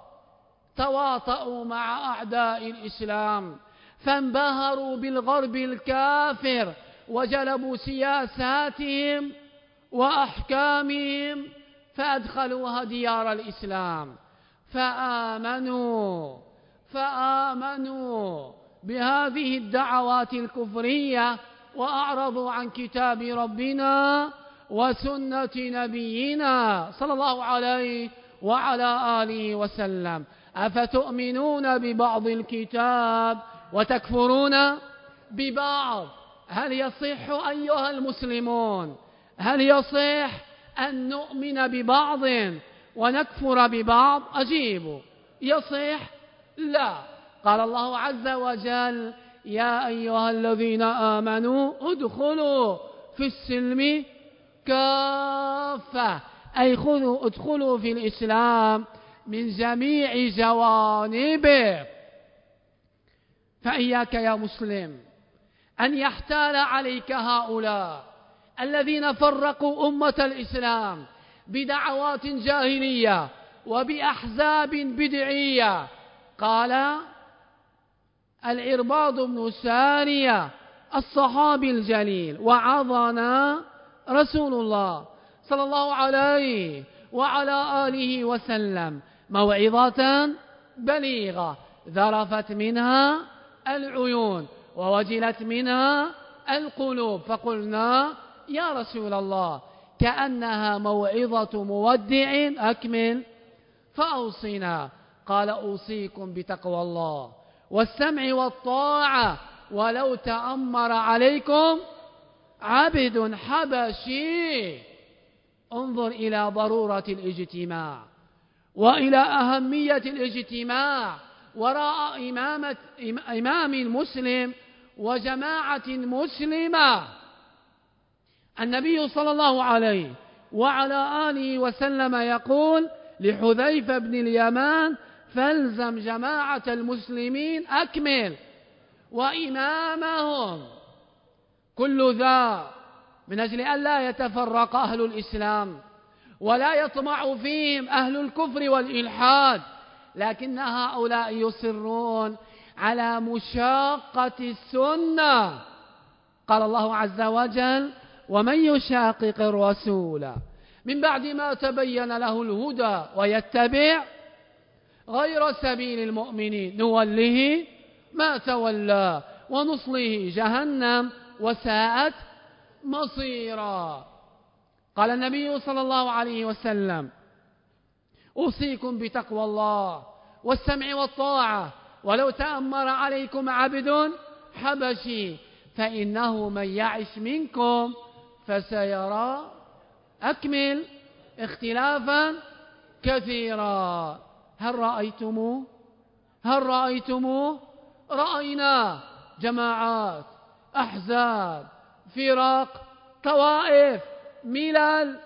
تواطؤوا مع أعداء الإسلام فانبهروا بالغرب الكافر وجلبوا سياساتهم وأحكامهم فأدخلوها ديار الإسلام. فآمنوا فآمنوا بهذه الدعوات الكفرية وأعرضوا عن كتاب ربنا وسنة نبينا صلى الله عليه وعلى آله وسلم. أفتؤمنون ببعض الكتاب وتكفرون ببعض؟ هل يصح أيها المسلمون هل يصح أن نؤمن ببعض ونكفر ببعض؟ أجيبوا يصح؟ لا. قال الله عز وجل يا أيها الذين آمنوا ادخلوا في السلم كافة. أي خذوا ادخلوا في الإسلام من جميع جوانبه. فإياك يا مسلم أن يحتال عليك هؤلاء الذين فرقوا أمة الإسلام بدعوات جاهلية وبأحزاب بدعية. قال العرباض بن سارية الصحابي الجليل وعظنا رسول الله صلى الله عليه وعلى آله وسلم موعظة بليغة ذرفت منها العيون ووجلت منها القلوب فقلنا يا رسول الله كأنها موعظة مودع أكمل فأوصنا قال أوصيكم بتقوى الله والسمع والطاعة ولو تأمر عليكم عبد حبشي انظر إلى ضرورة الاجتماع وإلى أهمية الاجتماع وراء إمامة إمام مسلم وجماعة مسلمة. النبي صلى الله عليه وعلى آله وسلم يقول لحذيفة بن اليمان فالزم جماعة المسلمين أكمل. وإمامهم كل ذا من أجل أن لا يتفرق أهل الإسلام ولا يطمع فيهم أهل الكفر والإلحاد لكن هؤلاء يصرون على مشاقة السنة. قال الله عز وجل ومن يشاقق الرسول؟ من بعد ما تبين له الهدى ويتبع غير سبيل المؤمنين نوله ما تولى ونصله جهنم. وساءت مصيرا. قال النبي صلى الله عليه وسلم أوصيكم بتقوى الله والسمع والطاعة ولو تأمر عليكم عبد حبشي فإنه من يعش منكم فسيرى. أكمل اختلافا كثيرا. هل رأيتموه؟ هل رأيتموه؟ رأيناه جماعات. أحزاب فرق طوائف ملل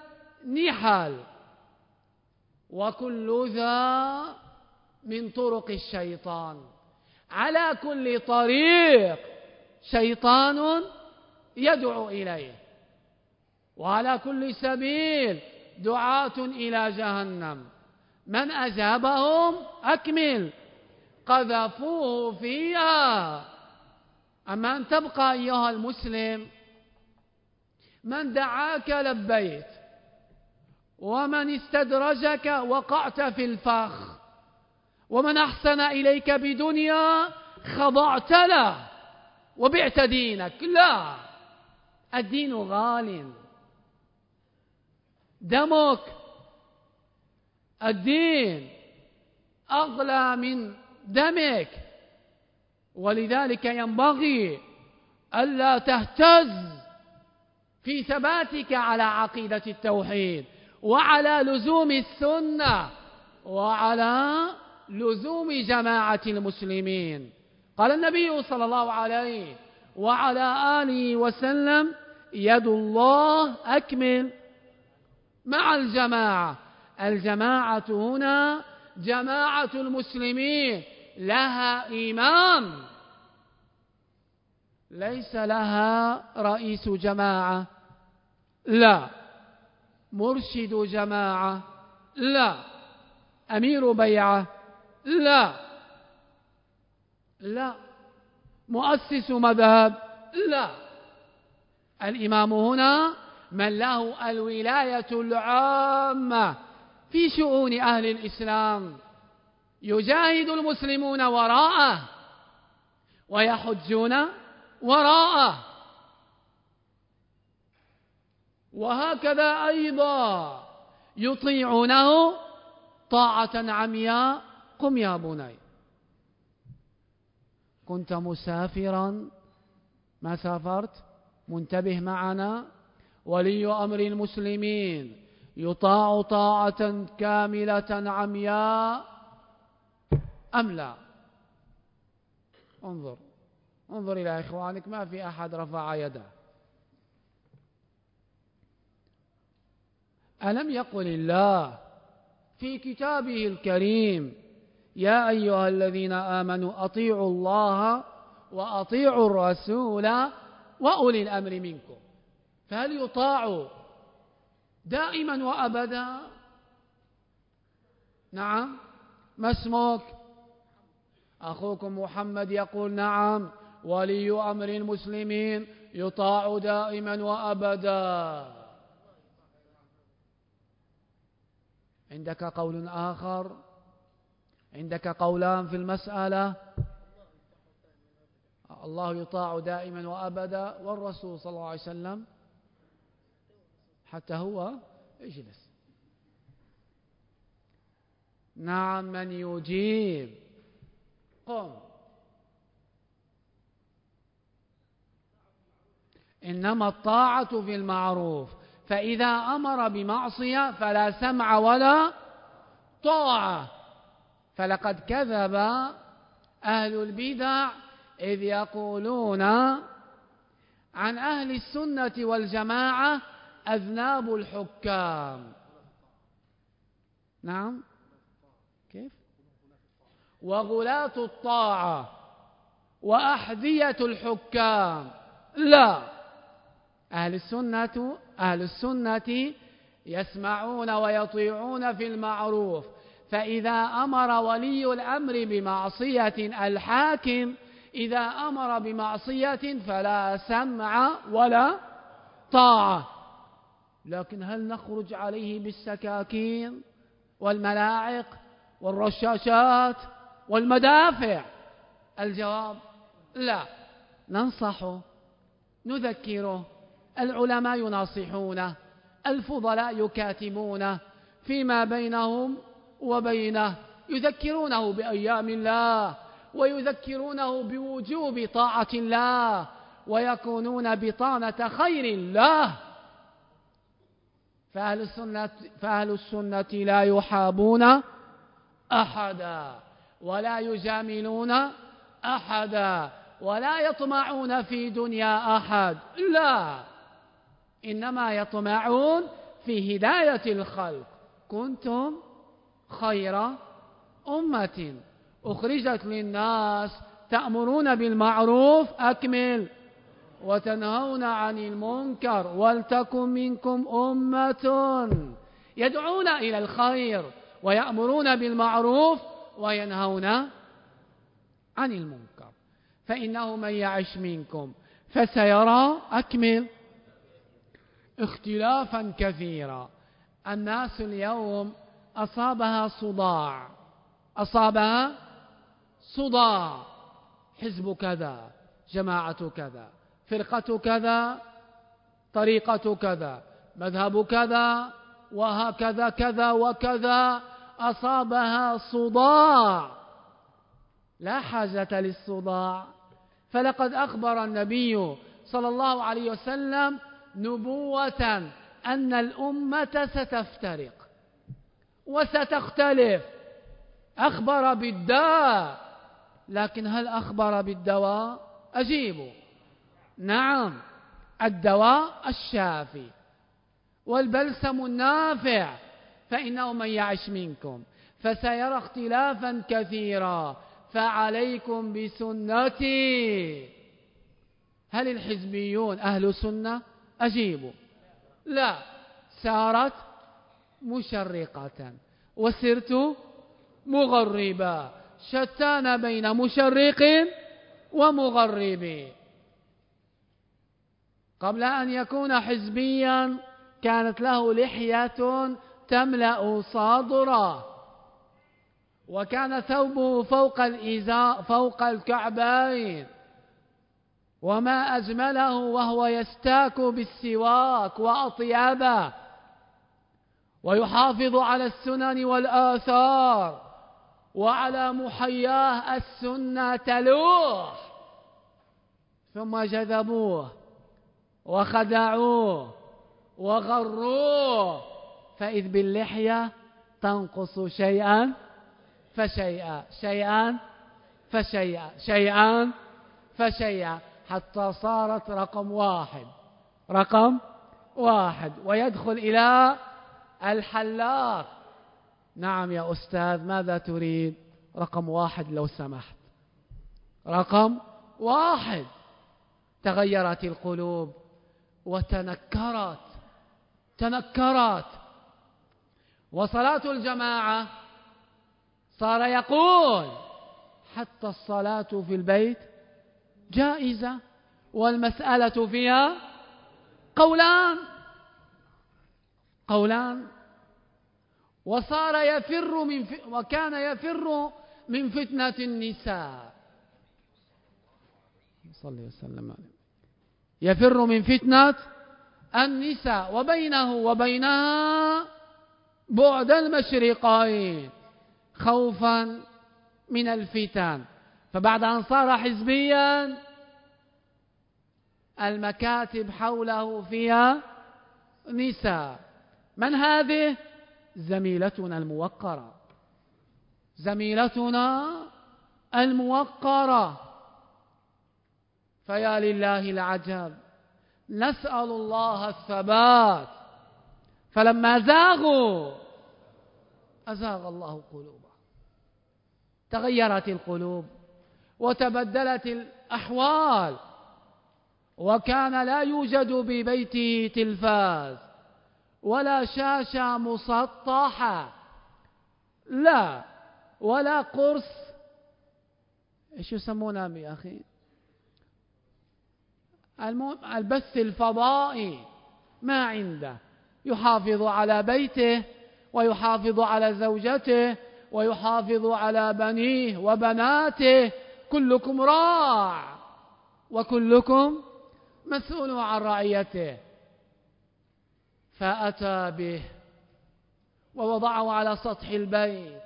نحل. وكل ذا من طرق الشيطان. على كل طريق شيطان يدعو إليه. وعلى كل سبيل دعاة إلى جهنم. من أجابهم أكمل. قذفوه فيها. أما أن تبقى أيها المسلم من دعاك لبيت ومن استدرجك وقعت في الفخ ومن أحسن إليك بدنيا خضعت له وبعت دينك. لا الدين غال. دمك الدين أغلى من دمك. ولذلك ينبغي ألا تهتز في ثباتك على عقيدة التوحيد وعلى لزوم السنة وعلى لزوم جماعة المسلمين. قال النبي صلى الله عليه وعلى آله وسلم يد الله أكمل مع الجماعة. الجماعة هنا جماعة المسلمين. لها إمام. ليس لها رئيس جماعة. لا. مرشد جماعة. لا. أمير بيعة. لا. لا. مؤسس مذهب. لا. الإمام هنا من له الولاية العامة في شؤون أهل الإسلام. يجاهد المسلمون وراءه ويحجون وراءه. وهكذا أيضا يطيعونه طاعة عمياء. قم يا بني. كنت مسافرا. ما سافرت؟ منتبه معنا. ولي أمر المسلمين. يطاع طاعة كاملة عمياء. أم لا؟ انظر. انظر إلى إخوانك ما في أحد رفع يده. ألم يقل الله في كتابه الكريم يا أيها الذين آمنوا أطيعوا الله وأطيعوا الرسول وأولي الأمر منكم. فهل يطاع دائما وأبدا؟ نعم. ما اسمك؟ أخوكم محمد يقول نعم ولي أمر المسلمين يطاع دائما وأبدا. عندك قول آخر؟ عندك قولان في المسألة؟ الله يطاع دائما وأبدا والرسول صلى الله عليه وسلم حتى هو اجلس. نعم من يجيب. قم إنما الطاعة في المعروف. فإذا أمر بمعصية فلا سمع ولا طاعة. فلقد كذب أهل البدع إذ يقولون عن أهل السنة والجماعة أذناب الحكام. نعم. وغلاة الطاعة وأحذية الحكام. لا. أهل السنة أهل السنة يسمعون ويطيعون في المعروف. فإذا أمر ولي الأمر بمعصية الحاكم إذا أمر بمعصية فلا سمع ولا طاعة. لكن هل نخرج عليه بالسكاكين والملاعق والرشاشات والمدافع. الجواب لا. ننصحه نذكره العلماء يناصحونه الفضلاء يكاتبونه فيما بينهم وبينه يذكرونه بأيام الله ويذكرونه بوجوب طاعة الله ويكونون بطانة خير الله. فأهل السنة, فأهل السنة لا يحابون أحدا. ولا يجاملون أحدا ولا يطمعون في دنيا أحد لا. إنما يطمعون في هداية الخلق. كنتم خير أمة. أخرجت للناس تأمرون بالمعروف أكمل. وتنهون عن المنكر ولتكن منكم أمة. يدعون إلى الخير ويأمرون بالمعروف وينهون عن المنكر. فإنه من يعش منكم فسيرى أكمل اختلافا كثيرا. الناس اليوم أصابها صداع. أصابها صداع. حزب كذا جماعة كذا فرقة كذا طريقة كذا مذهب كذا وهكذا كذا وكذا. أصابها صداع. لا حاجة للصداع. فلقد أخبر النبي صلى الله عليه وسلم نبوة أن الأمة ستفترق وستختلف. أخبر بالداء. لكن هل أخبر بالدواء؟ أجيبوا نعم الدواء الشافي والبلسم النافع. فإنه من يعش منكم فسيرى اختلافا كثيرا فعليكم بسنتي. هل الحزبيون أهل سنة؟ أجيبوا. لا سارت مشرقة وسرت مغربا شتان بين مشرق ومغرب. قبل أن يكون حزبيا كانت له لحية تملأ صادره وكان ثوبه فوق الإزاء فوق الكعبين. وما أجمله وهو يستاك بالسواك وأطيابه. ويحافظ على السنن والآثار. وعلى محياه السنة تلوح. ثم جذبوه. وخدعوه. وغروه. فإذ باللحية تنقص شيئا فشيئا شيئا فشيئا شيئا فشيئا حتى صارت رقم واحد رقم واحد. ويدخل إلى الحلاق. نعم يا أستاذ ماذا تريد؟ رقم واحد لو سمحت. رقم واحد. تغيرت القلوب وتنكرت تنكرت. وصلاة الجماعة. صار يقول حتى الصلاة في البيت جائزة والمسألة فيها قولان. قولان. وصار يفر من ف... وكان يفر من فتنة النساء. صلى وسلم عليه يفر من فتنة النساء وبينه وبينها بعد المشرقين خوفا من الفتن. فبعد أن صار حزبيا المكاتب حوله فيها نساء. من هذه؟ زميلتنا الموقرة. زميلتنا الموقرة. فيا لله العجب نسأل الله الثبات. فلما زاغوا أزاغ الله قلوبهم. تغيرت القلوب وتبدلت الأحوال وكان لا يوجد ببيته تلفاز ولا شاشة مسطحة لا ولا قرص. إيش يسمونها يا أخي؟ البث الفضائي ما عنده. يحافظ على بيته ويحافظ على زوجته ويحافظ على بنيه وبناته. كلكم راع وكلكم مسؤول عن رعيته. فأتى به ووضعه على سطح البيت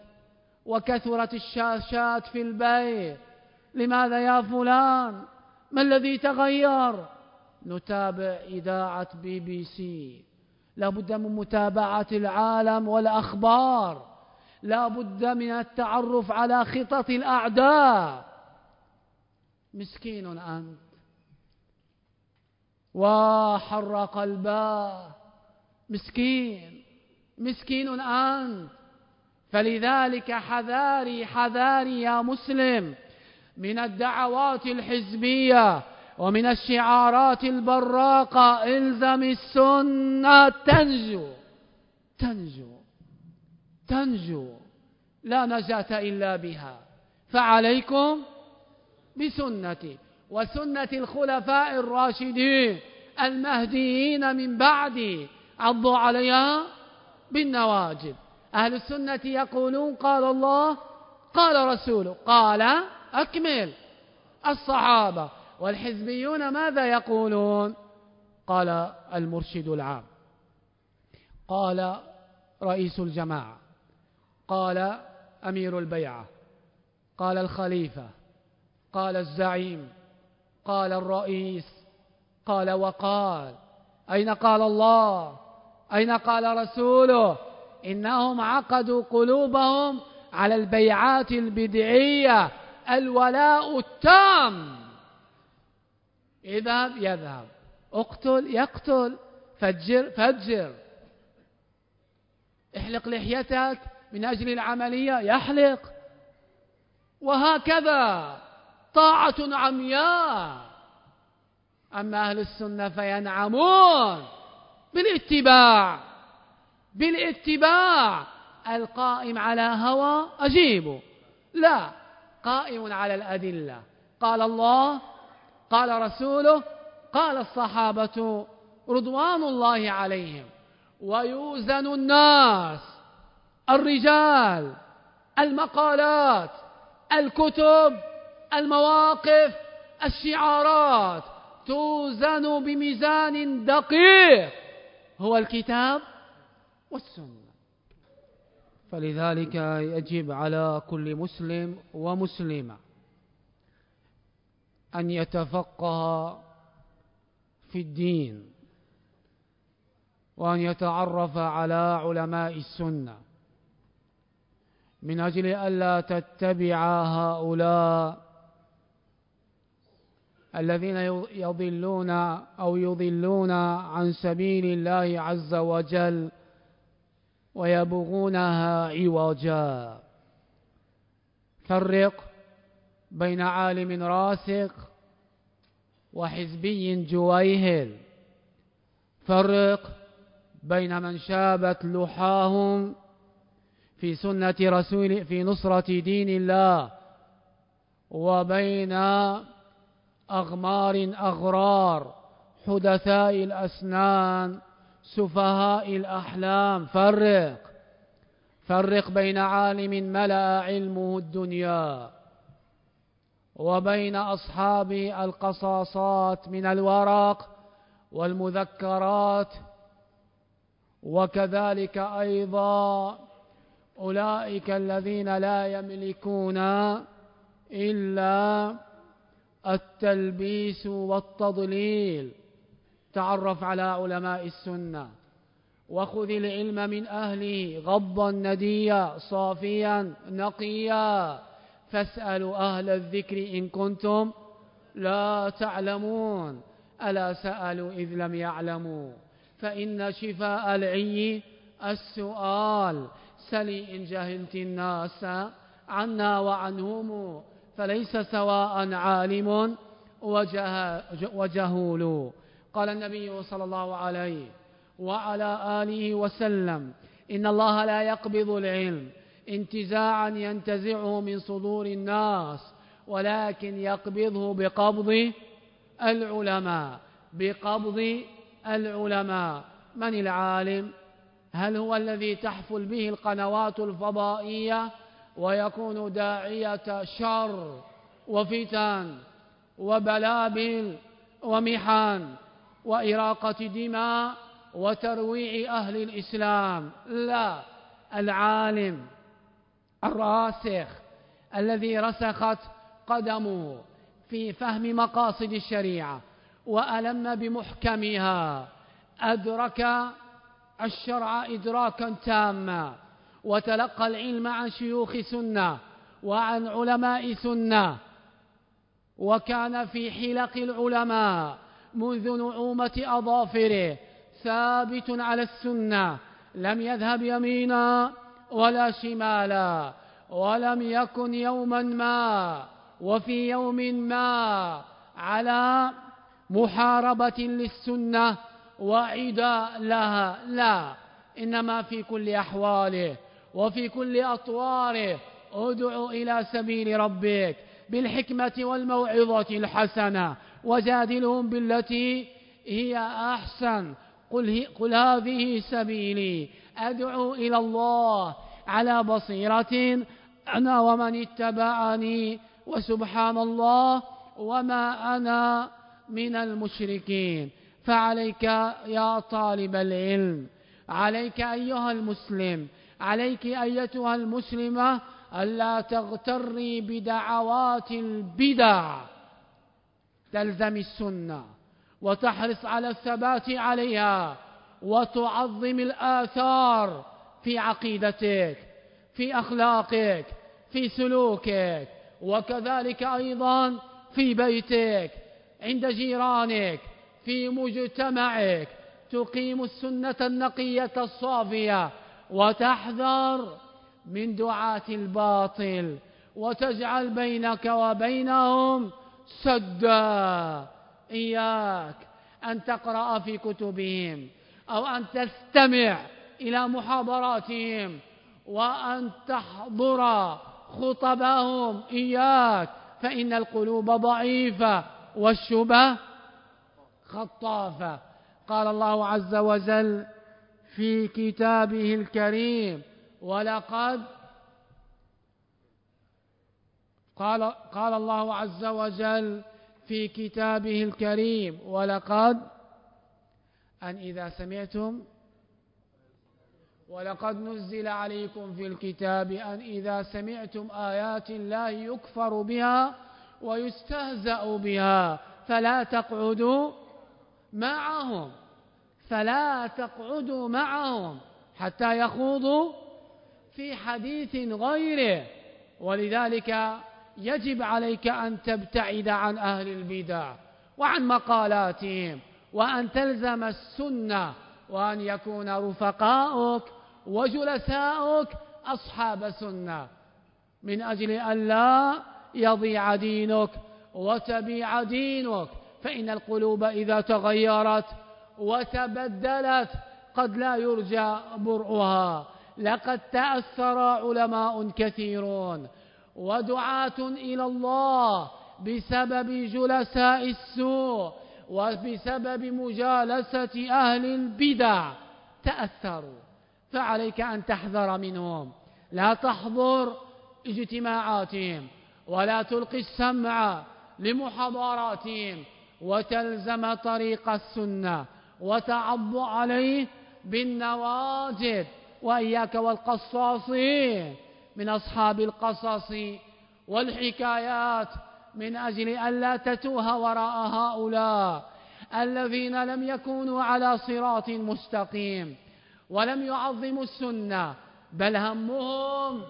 وكثرت الشاشات في البيت. لماذا يا فلان؟ ما الذي تغير؟ نتابع إذاعة بي بي سي. لابد من متابعة العالم والأخبار. لا بد من التعرف على خطط الأعداء. مسكين أنت. وحر قلباه مسكين. مسكين أنت. فلذلك حذاري حذاري يا مسلم من الدعوات الحزبية ومن الشعارات البراقة إلزم السنة. تنجو تنجو تنجو. لا نجاة إلا بها. فعليكم بسنتي. وسنة الخلفاء الراشدين المهديين من بعدي. عضوا عليها بالنواجذ. أهل السنة يقولون قال الله قال رسوله قال أكمل. الصحابة والحزبيون ماذا يقولون؟ قال المرشد العام. قال رئيس الجماعة. قال أمير البيعة. قال الخليفة. قال الزعيم. قال الرئيس. قال وقال. أين قال الله؟ أين قال رسوله؟ إنهم عقدوا قلوبهم على البيعات البدعية الولاء التام. إذهب يذهب. اقتل يقتل. فجر فجر. احلق لحيتك من أجل العملية يحلق. وهكذا. طاعة عمياء. أما أهل السنة فينعمون. بالاتباع. بالاتباع. القائم على هوى أجيبه. لا. قائم على الأدلة. قال الله قال رسوله قال الصحابة رضوان الله عليهم ويوزن الناس الرجال المقالات الكتب المواقف الشعارات توزن بميزان دقيق هو الكتاب والسنة. فلذلك يجب على كل مسلم ومسلمة أن يتفقه في الدين وأن يتعرف على علماء السنة من أجل ألا تتبع هؤلاء الذين يضلون أو يضلون عن سبيل الله عز وجل ويبغونها عوجا. فرق بين عالم راسخ وحزبي جويهل. فرق بين من شابت لحاهم في سنة رسول في نصرة دين الله وبين أغمار أغرار حدثاء الأسنان سفهاء الأحلام. فرق فرق بين عالم ملأ علمه الدنيا. وبين أصحاب القصاصات من الورق والمذكرات وكذلك أيضا أولئك الذين لا يملكون إلا التلبيس والتضليل. تعرف على علماء السنة وخذ العلم من أهله غضا نديا صافيا نقيا. فاسألوا أهل الذكر إن كنتم لا تعلمون. ألا سألوا إذ لم يعلموا. فإن شفاء العي السؤال. سلي إن جهلت الناس عنا وعنهم. فليس سواء عالم وجهول. قال النبي صلى الله عليه وعلى آله وسلم إن الله لا يقبض العلم. انتزاعا ينتزعه من صدور الناس ولكن يقبضه بقبض العلماء. بقبض العلماء. من العالم؟ هل هو الذي تحفل به القنوات الفضائية ويكون داعية شر وفتن وبلابل ومحن وإراقة دماء وترويع أهل الإسلام؟ لا. العالم الراسخ الذي رسخت قدمه في فهم مقاصد الشريعة وألم بمحكمها. أدرك الشرع إدراكا تاما وتلقى العلم عن شيوخ سنة وعن علماء سنة. وكان في حلق العلماء منذ نعومة أظافره ثابت على السنة لم يذهب يمينا ولا شمالا ولم يكن يوما ما وفي يوم ما على محاربة للسنة وعداء لها. لا إنما في كل أحواله وفي كل أطواره. ادع إلى سبيل ربك بالحكمة والموعظة الحسنة وجادلهم بالتي هي أحسن. قل, قل هذه سبيلي. أدعو إلى الله على بصيرة أنا ومن اتبعني وسبحان الله وما أنا من المشركين. فعليك يا طالب العلم عليك أيها المسلم عليك أيتها المسلمة ألا تغتري بدعوات البدع. تلزم السنة وتحرص على الثبات عليها. وتعظم الآثار في عقيدتك في أخلاقك في سلوكك وكذلك أيضا في بيتك عند جيرانك في مجتمعك. تقيم السنة النقية الصافية وتحذر من دعاة الباطل وتجعل بينك وبينهم سدا. إياك أن تقرأ في كتبهم. أو أن تستمع إلى محاضراتهم وأن تحضر خطبهم إياك فإن القلوب ضعيفة والشبه خطافة. قال الله عز وجل في كتابه الكريم ولقد قال قال الله عز وجل في كتابه الكريم ولقد أن إذا سمعتم ولقد نزل عليكم في الكتاب أن إذا سمعتم آيات الله يكفر بها ويستهزأ بها فلا تقعدوا معهم فلا تقعدوا معهم حتى يخوضوا في حديث غيره. ولذلك يجب عليك أن تبتعد عن أهل البدع وعن مقالاتهم وأن تلزم السنة وأن يكون رفقاؤك وجلساؤك أصحاب سنة. من أجل أن لا يضيع دينك وتبيع دينك. فإن القلوب إذا تغيرت وتبدلت قد لا يرجى برؤها. لقد تأثر علماء كثيرون ودعاة إلى الله بسبب جلساء السوء. وبسبب مجالسة أهل البدع تأثروا فعليك أن تحذر منهم. لا تحضر اجتماعاتهم ولا تلقي السمع لمحاضراتهم وتلزم طريق السنة وتعض عليه بالنواجد وإياك والقصاصين من أصحاب القصص والحكايات من أجل ألا تتوه وراء هؤلاء الذين لم يكونوا على صراط مستقيم ولم يعظموا السنة بل همهم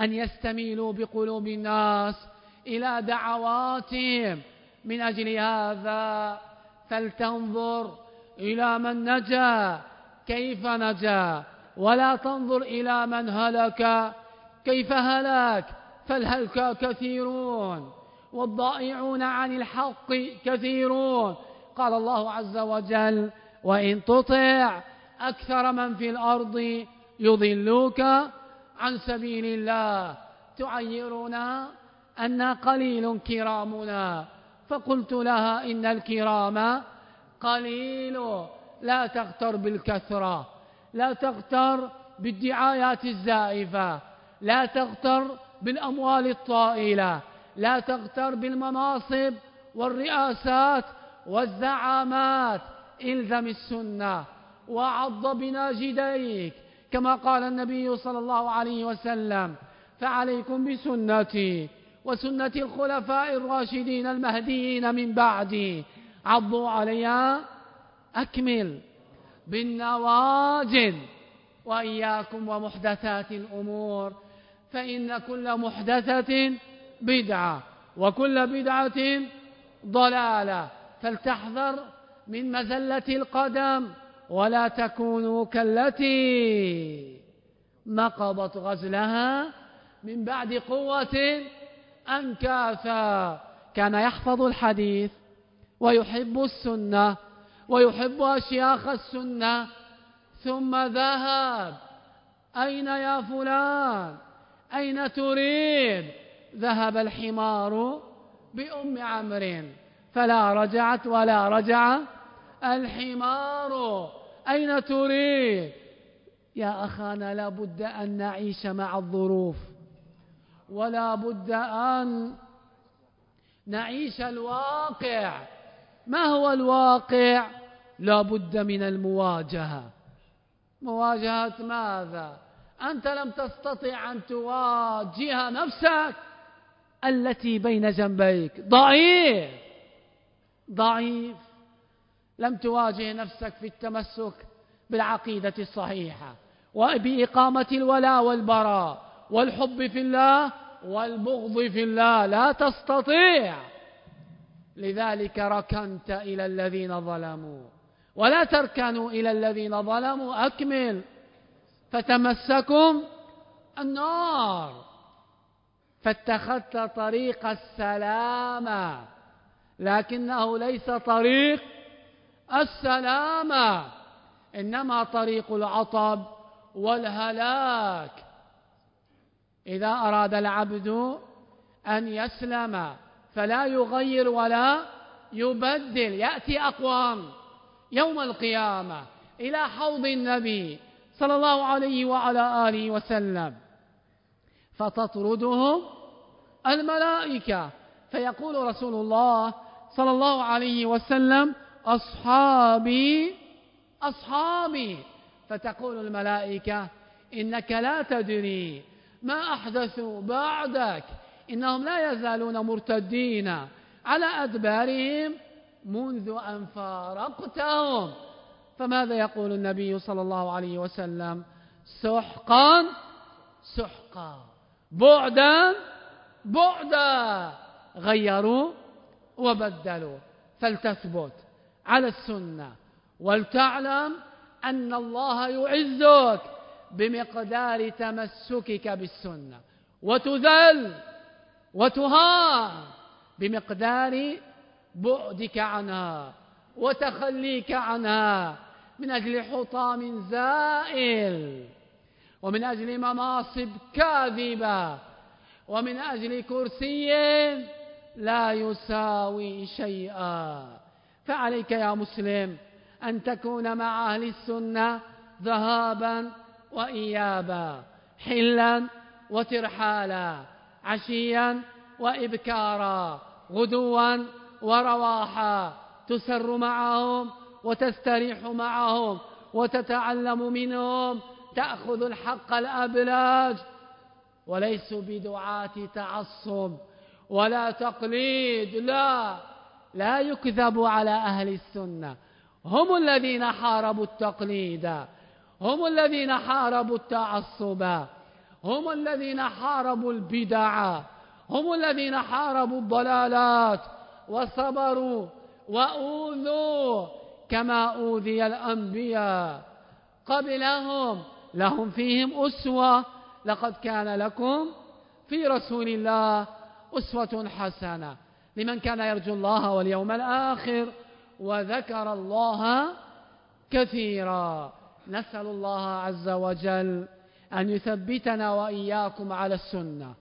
أن يستميلوا بقلوب الناس إلى دعواتهم. من أجل هذا فلتنظر إلى من نجا كيف نجا؟ ولا تنظر إلى من هلك كيف هلك؟ فالهلك كثيرون والضائعون عن الحق كثيرون. قال الله عز وجل وإن تطع أكثر من في الأرض يضلوك عن سبيل الله تعيرنا أن قليل كرامنا. فقلت لها إن الكرام قليل لا تغتر بالكثرة لا تغتر بالدعايات الزائفة لا تغتر بالأموال الطائلة. لا تغتر بالمناصب والرئاسات والزعامات. إلزم السنة وعض بناجديك. كما قال النبي صلى الله عليه وسلم فعليكم بسنتي وسنة الخلفاء الراشدين المهديين من بعدي. عضوا عليها أكمل بالنواجد وإياكم ومحدثات الأمور. فإن كل محدثة بدعة وكل بدعة ضلالة فلتحذر من مزلة القدم ولا تكونوا كالتي نقضت غزلها من بعد قوة أنكاثا. كان يحفظ الحديث ويحب السنة ويحب أشياخ السنة ثم ذهب أين يا فلان؟ أين تريد؟ ذهب الحمار بأم عمرو. فلا رجعت ولا رجع الحمار. أين تريد؟ يا أخانا لا بد أن نعيش مع الظروف. ولا بد أن نعيش الواقع. ما هو الواقع؟ لا بد من المواجهة. مواجهة ماذا؟ أنت لم تستطع أن تواجه نفسك التي بين جنبيك. ضعيف. ضعيف. لم تواجه نفسك في التمسك بالعقيدة الصحيحة وبإقامة الولاء والبراء والحب في الله والبغض في الله. لا تستطيع. لذلك ركنت إلى الذين ظلموا. ولا تركنوا إلى الذين ظلموا. أكمل. فتمسكم النار. فاتخذت طريق السلامة لكنه ليس طريق السلامة إنما طريق العطب والهلاك. إذا أراد العبد أن يسلم فلا يغير ولا يبدل. يأتي أقوام يوم القيامة إلى حوض النبي صلى الله عليه وعلى آله وسلم. فتطردهم الملائكة. فيقول رسول الله صلى الله عليه وسلم أصحابي أصحابي. فتقول الملائكة إنك لا تدري ما أحدثوا بعدك. إنهم لا يزالون مرتدين على أدبارهم منذ أن فارقتهم. فماذا يقول النبي صلى الله عليه وسلم؟ سحقا سحقا. بعدا بعدا. غيروا وبدلوا. فلتثبت على السنة. ولتعلم أن الله يعزك بمقدار تمسكك بالسنة. وتذل وتهان بمقدار بعدك عنها وتخليك عنها. من أجل حطام زائل ومن أجل مناصب كاذبة ومن أجل كرسي لا يساوي شيئا. فعليك يا مسلم أن تكون مع أهل السنة ذهابا وإيابا حلا وترحالا عشيا وإبكارا غدوا ورواحا تسر معهم وتستريح معهم وتتعلم منهم تأخذ الحق الأبلاج. وليسوا بدعاة تعصب ولا تقليد لا لا يكذب على أهل السنة. هم الذين حاربوا التقليد هم الذين حاربوا التعصب هم الذين حاربوا البدع هم الذين حاربوا الضلالات. وصبروا وأوذوا كما أوذي الأنبياء. قبلهم لهم فيهم أسوة. لقد كان لكم في رسول الله أسوة حسنة. لمن كان يرجو الله واليوم الآخر وذكر الله كثيرا. نسأل الله عز وجل أن يثبتنا وإياكم على السنة.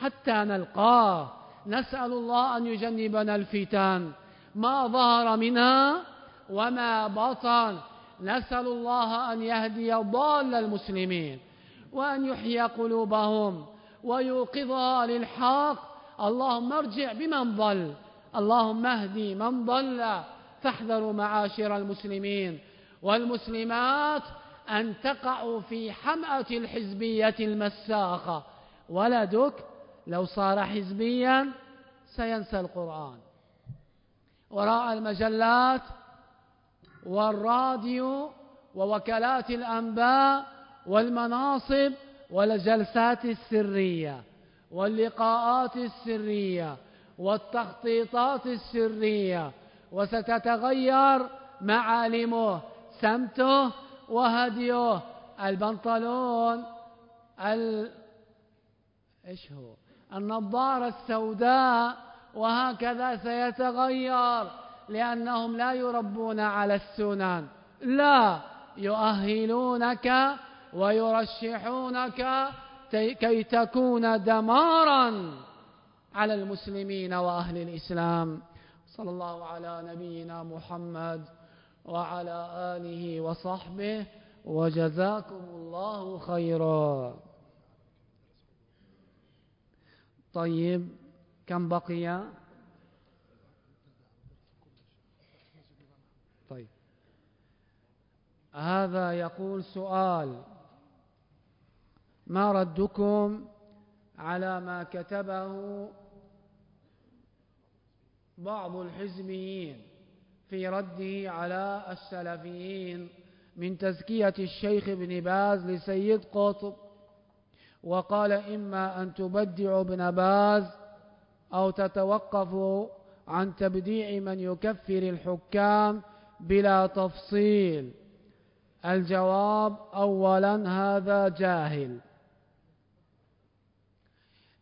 حتى نلقاه. نسأل الله أن يجنبنا الفتن. ما ظهر منها وما بطن. نسأل الله أن يهدي ضال المسلمين وأن يحيي قلوبهم ويوقظها للحق. اللهم ارجع بمن ضل. اللهم اهدي من ضل. فاحذروا معاشر المسلمين والمسلمات أن تقعوا في حمأة الحزبية المساخة. ولدك لو صار حزبيا سينسى القرآن. وراء المجلات والراديو ووكالات الأنباء والمناصب والجلسات السرية واللقاءات السرية والتخطيطات السرية وستتغير معالمه سمته وهديه. البنطلون ال... إيش هو؟ النظارة السوداء وهكذا سيتغير. لأنهم لا يربون على السنن لا يؤهلونك ويرشحونك كي تكون دمارا على المسلمين وأهل الإسلام. صلى الله على نبينا محمد وعلى آله وصحبه وجزاكم الله خيرا. طيب كم بقي طيب هذا يقول سؤال. ما ردكم على ما كتبه بعض الحزبيين في رده على السلفيين من تزكية الشيخ ابن باز لسيد قطب وقال إما أن تبدعوا ابن باز أو تتوقفوا عن تبديع من يكفر الحكام بلا تفصيل. الجواب أولا هذا جاهل.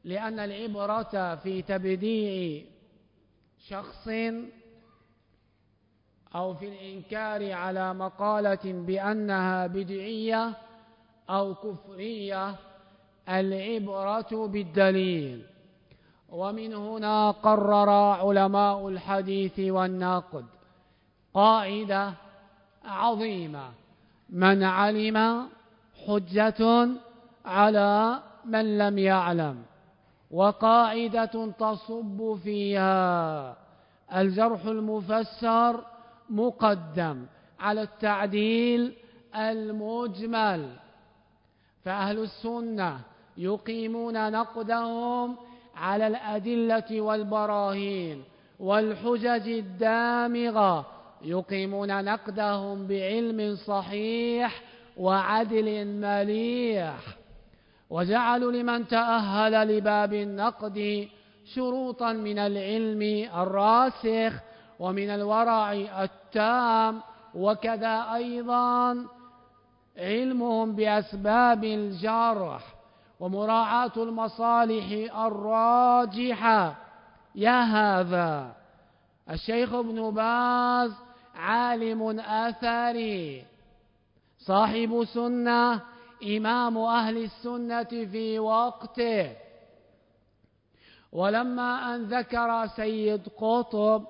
لأن العبرة في تبديع شخص أو في الإنكار على مقالة بأنها بدعية أو كفرية العبرة بالدليل. ومن هنا قرر علماء الحديث والنقد قاعدة عظيمة. من علم حجة على من لم يعلم وقاعدة تصب فيها الجرح المفسر مقدم على التعديل المجمل. فأهل السنة يقيمون نقدهم على الأدلة والبراهين والحجج الدامغة يقيمون نقدهم بعلم صحيح وعدل مليح. وجعلوا لمن تأهل لباب النقد شروطا من العلم الراسخ ومن الورع التام. وكذا أيضا علمهم بأسباب الجرح ومراعاة المصالح الراجحة. يا هذا الشيخ ابن باز عالم آثاري صاحب سنة إمام أهل السنة في وقته. ولما أن ذكر سيد قطب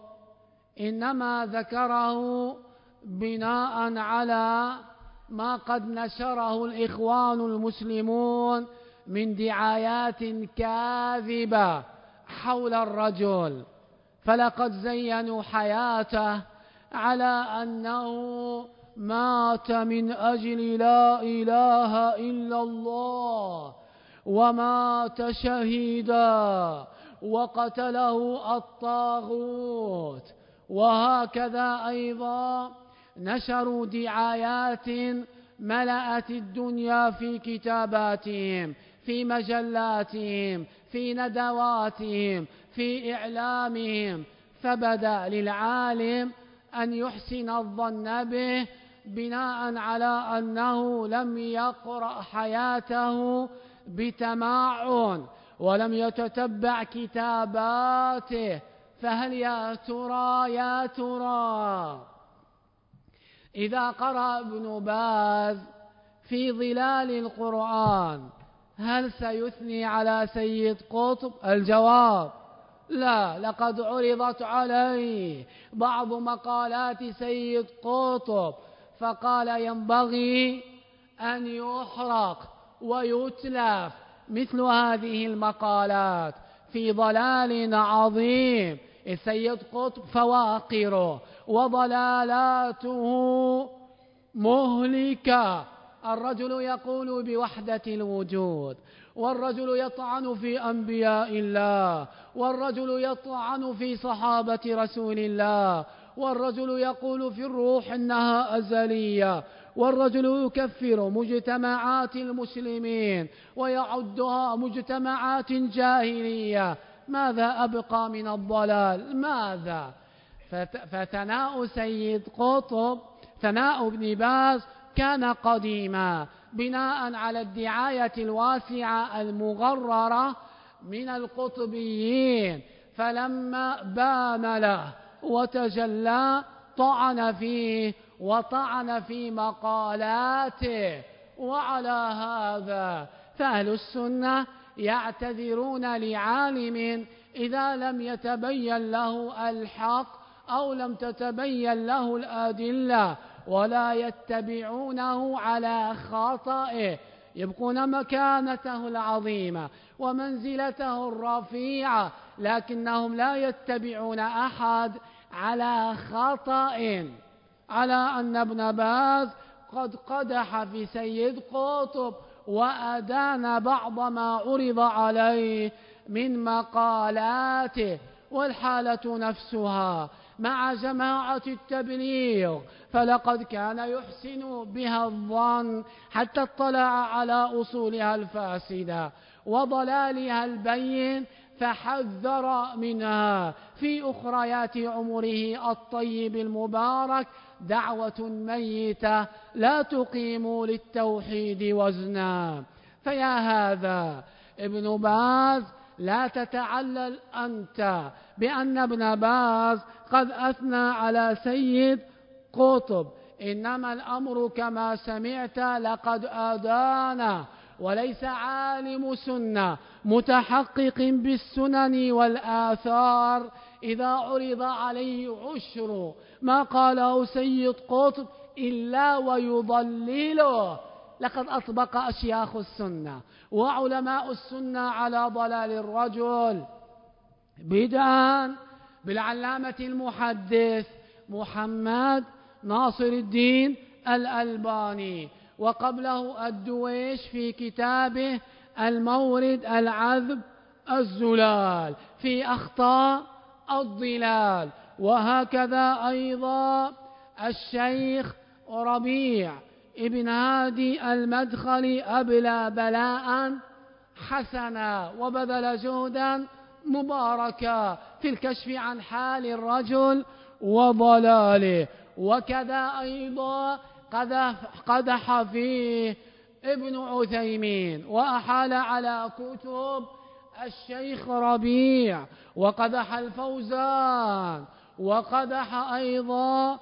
إنما ذكره بناء على ما قد نشره الإخوان المسلمون من دعايات كاذبة حول الرجل. فلقد زينوا حياته على أنه مات من أجل لا إله إلا الله ومات شهيدا وقتله الطاغوت. وهكذا أيضا نشروا دعايات ملأت الدنيا في كتاباتهم في مجلاتهم في ندواتهم في إعلامهم. فبدأ للعالم أن يحسن الظن به بناء على أنه لم يقرأ حياته بتمعن ولم يتتبع كتاباته. فهل يا ترى يا ترى؟ إذا قرأ ابن باز في ظلال القرآن هل سيثني على سيد قطب؟ الجواب لا لقد عرضت عليه بعض مقالات سيد قطب فقال ينبغي أن يحرق ويتلف مثل هذه المقالات في ضلال عظيم. السيد قطب فواقره وضلالاته مهلكة. الرجل يقول بوحدة الوجود والرجل يطعن في أنبياء الله والرجل يطعن في صحابة رسول الله والرجل يقول في الروح إنها أزلية والرجل يكفر مجتمعات المسلمين ويعدها مجتمعات جاهلية. ماذا أبقى من الضلال؟ ماذا؟ فثناء سيد قطب ثناء ابن باز كان قديما. بناء على الدعاية الواسعة المغررة من القطبيين. فلما بان له وتجلى طعن فيه وطعن في مقالاته. وعلى هذا فأهل السنة يعتذرون لعالم إذا لم يتبين له الحق أو لم تتبين له الأدلة. ولا يتبعونه على خطئه يبقون مكانته العظيمة ومنزلته الرفيعة لكنهم لا يتبعون أحد على خطأ على أن ابن باز قد قدح في سيد قطب وأدان بعض ما عرض عليه من مقالاته والحالة نفسها مع جماعة التبليغ فلقد كان يحسن بها الظن حتى اطلع على أصولها الفاسدة وضلالها البين فحذر منها. في أخريات عمره الطيب المبارك دعوة ميتة لا تقيم للتوحيد وزنا. فيا هذا ابن باز لا تتعلل أنت بأن ابن باز قد أثنى على سيد قطب. إنما الأمر كما سمعت لقد أدانا وليس عالم سنة متحقق بالسنن والآثار. إذا عرض عليه عشر ما قاله سيد قطب إلا ويضلله. لقد أطبق أشياخ السنة وعلماء السنة على ضلال الرجل. بدءا بالعلامة المحدث محمد ناصر الدين الألباني. وقبله الدويش في كتابه المورد العذب الزلال في أخطاء الضلال. وهكذا أيضا الشيخ ربيع ابن هادي المدخلي أبلى بلاء حسنا وبذل جهدا مباركا في الكشف عن حال الرجل وضلاله. وكذا أيضا قدح فيه ابن عثيمين وأحال على كتب الشيخ ربيع وقدح الفوزان وقدح أيضا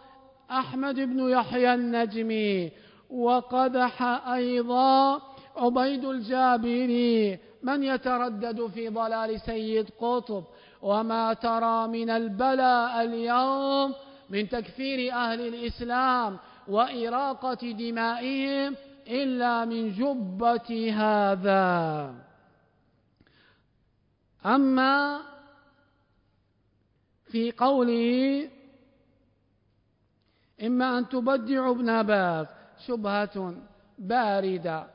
أحمد بن يحيى النجمي وقدح أيضا عبيد الجابري من يتردد في ضلال سيد قطب وما ترى من البلاء اليوم من تكفير أهل الإسلام وإراقة دمائهم إلا من جبة هذا. أما في قوله إما أن تبدع ابن باز شبهة باردة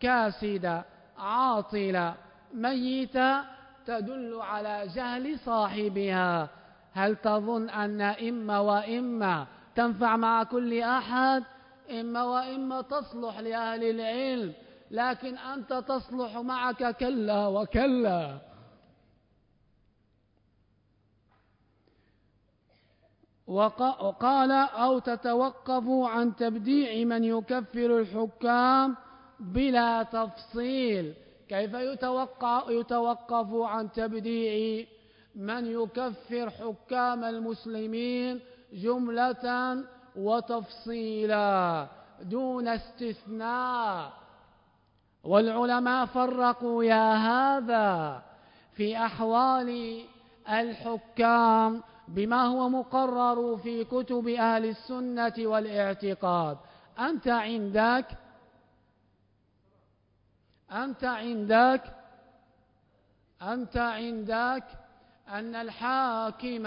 كاسدة عاطلة ميتة تدل على جهل صاحبها. هل تظن أن إما وإما تنفع مع كل أحد؟ إما وإما تصلح لأهل العلم لكن أنت تصلح معك كلا وكلا. وقال أو تتوقف عن تبديع من يكفر الحكام بلا تفصيل. كيف يتوقف عن تبديع من يكفر حكام المسلمين جملة وتفصيلا دون استثناء. والعلماء فرقوا يا هذا في أحوال الحكام بما هو مقرر في كتب أهل السنة والاعتقاد. أنت عندك أنت عندك أنت عندك أن الحاكم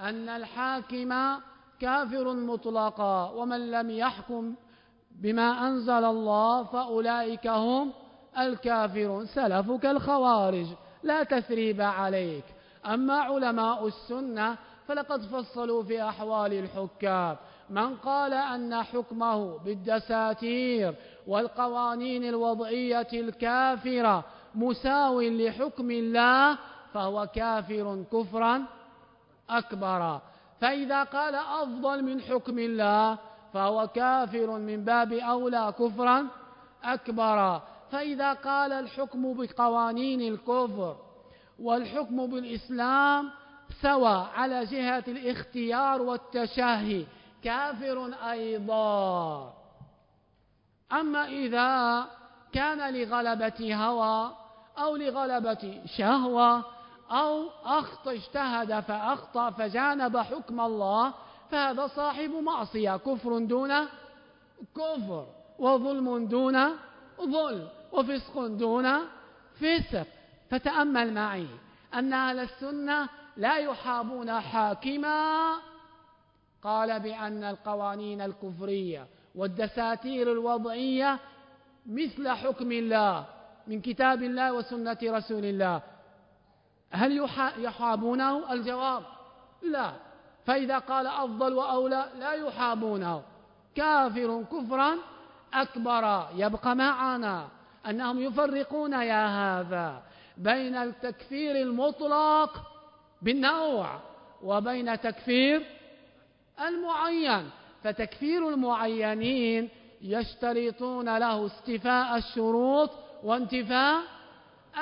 أن الحاكم كافر مطلقا ومن لم يحكم بما أنزل الله فأولئك هم الكافرون سلفك الخوارج لا تثريب عليك. أما علماء السنة فلقد فصلوا في أحوال الحكام. من قال أن حكمه بالدساتير والقوانين الوضعية الكافرة مساو لحكم الله فهو كافر كفرا أكبر. فإذا قال أفضل من حكم الله فهو كافر من باب أولى كفرا أكبر. فإذا قال الحكم بقوانين الكفر والحكم بالإسلام سوى على جهة الاختيار والتشهي كافر أيضا. أما إذا كان لغلبة هوى أو لغلبة شهوة أو أخط اجتهد فأخطأ فجانب حكم الله فهذا صاحب معصية. كفر دون كفر وظلم دون ظلم وفسق دون فسق. فتأمل معي أن أهل السنة لا يحابون حاكما. قال بأن القوانين الكفرية والدساتير الوضعية مثل حكم الله من كتاب الله وسنة رسول الله. هل يحابونه؟ الجواب لا. فإذا قال أفضل وأولى لا يحابونه. كافر كفرا أكبر. يبقى معنا أنهم يفرقون يا هذا بين التكفير المطلق بالنوع وبين تكفير المعين. فتكفير المعينين يشترطون له استفاء الشروط وانتفاء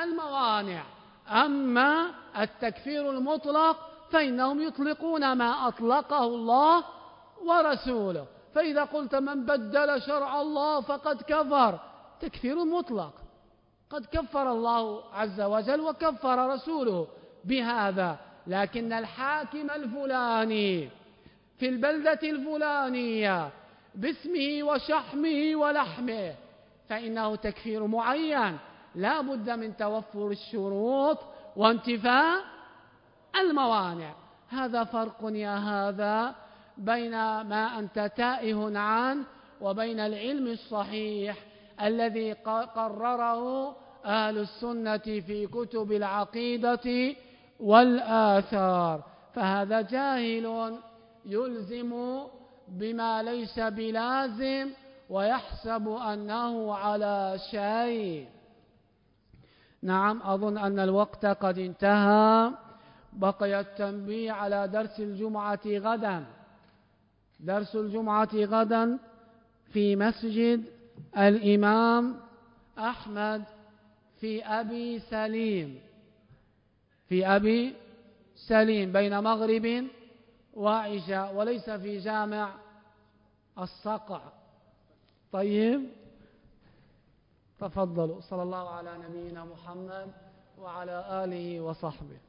الموانع. أما التكفير المطلق فإنهم يطلقون ما أطلقه الله ورسوله. فإذا قلت من بدل شرع الله فقد كفر. تكفير مطلق. قد كفر الله عز وجل وكفر رسوله بهذا. لكن الحاكم الفلاني في البلدة الفلانية باسمه وشحمه ولحمه فإنه تكفير معين. لا بد من توفر الشروط وانتفاء الموانع. هذا فرق يا هذا بين ما أنت تائه عنه وبين العلم الصحيح الذي قرره أهل السنة في كتب العقيدة والآثار. فهذا جاهل يلزم بما ليس بلازم ويحسب أنه على شيء. نعم أظن أن الوقت قد انتهى. بقي التنبيه على درس الجمعة غدا. درس الجمعة غدا في مسجد الإمام أحمد في أبي سليم. في أبي سليم بين مغرب وعشاء وليس في جامع الصقع. طيب. تفضلوا. صلى الله على نبينا محمد وعلى آله وصحبه.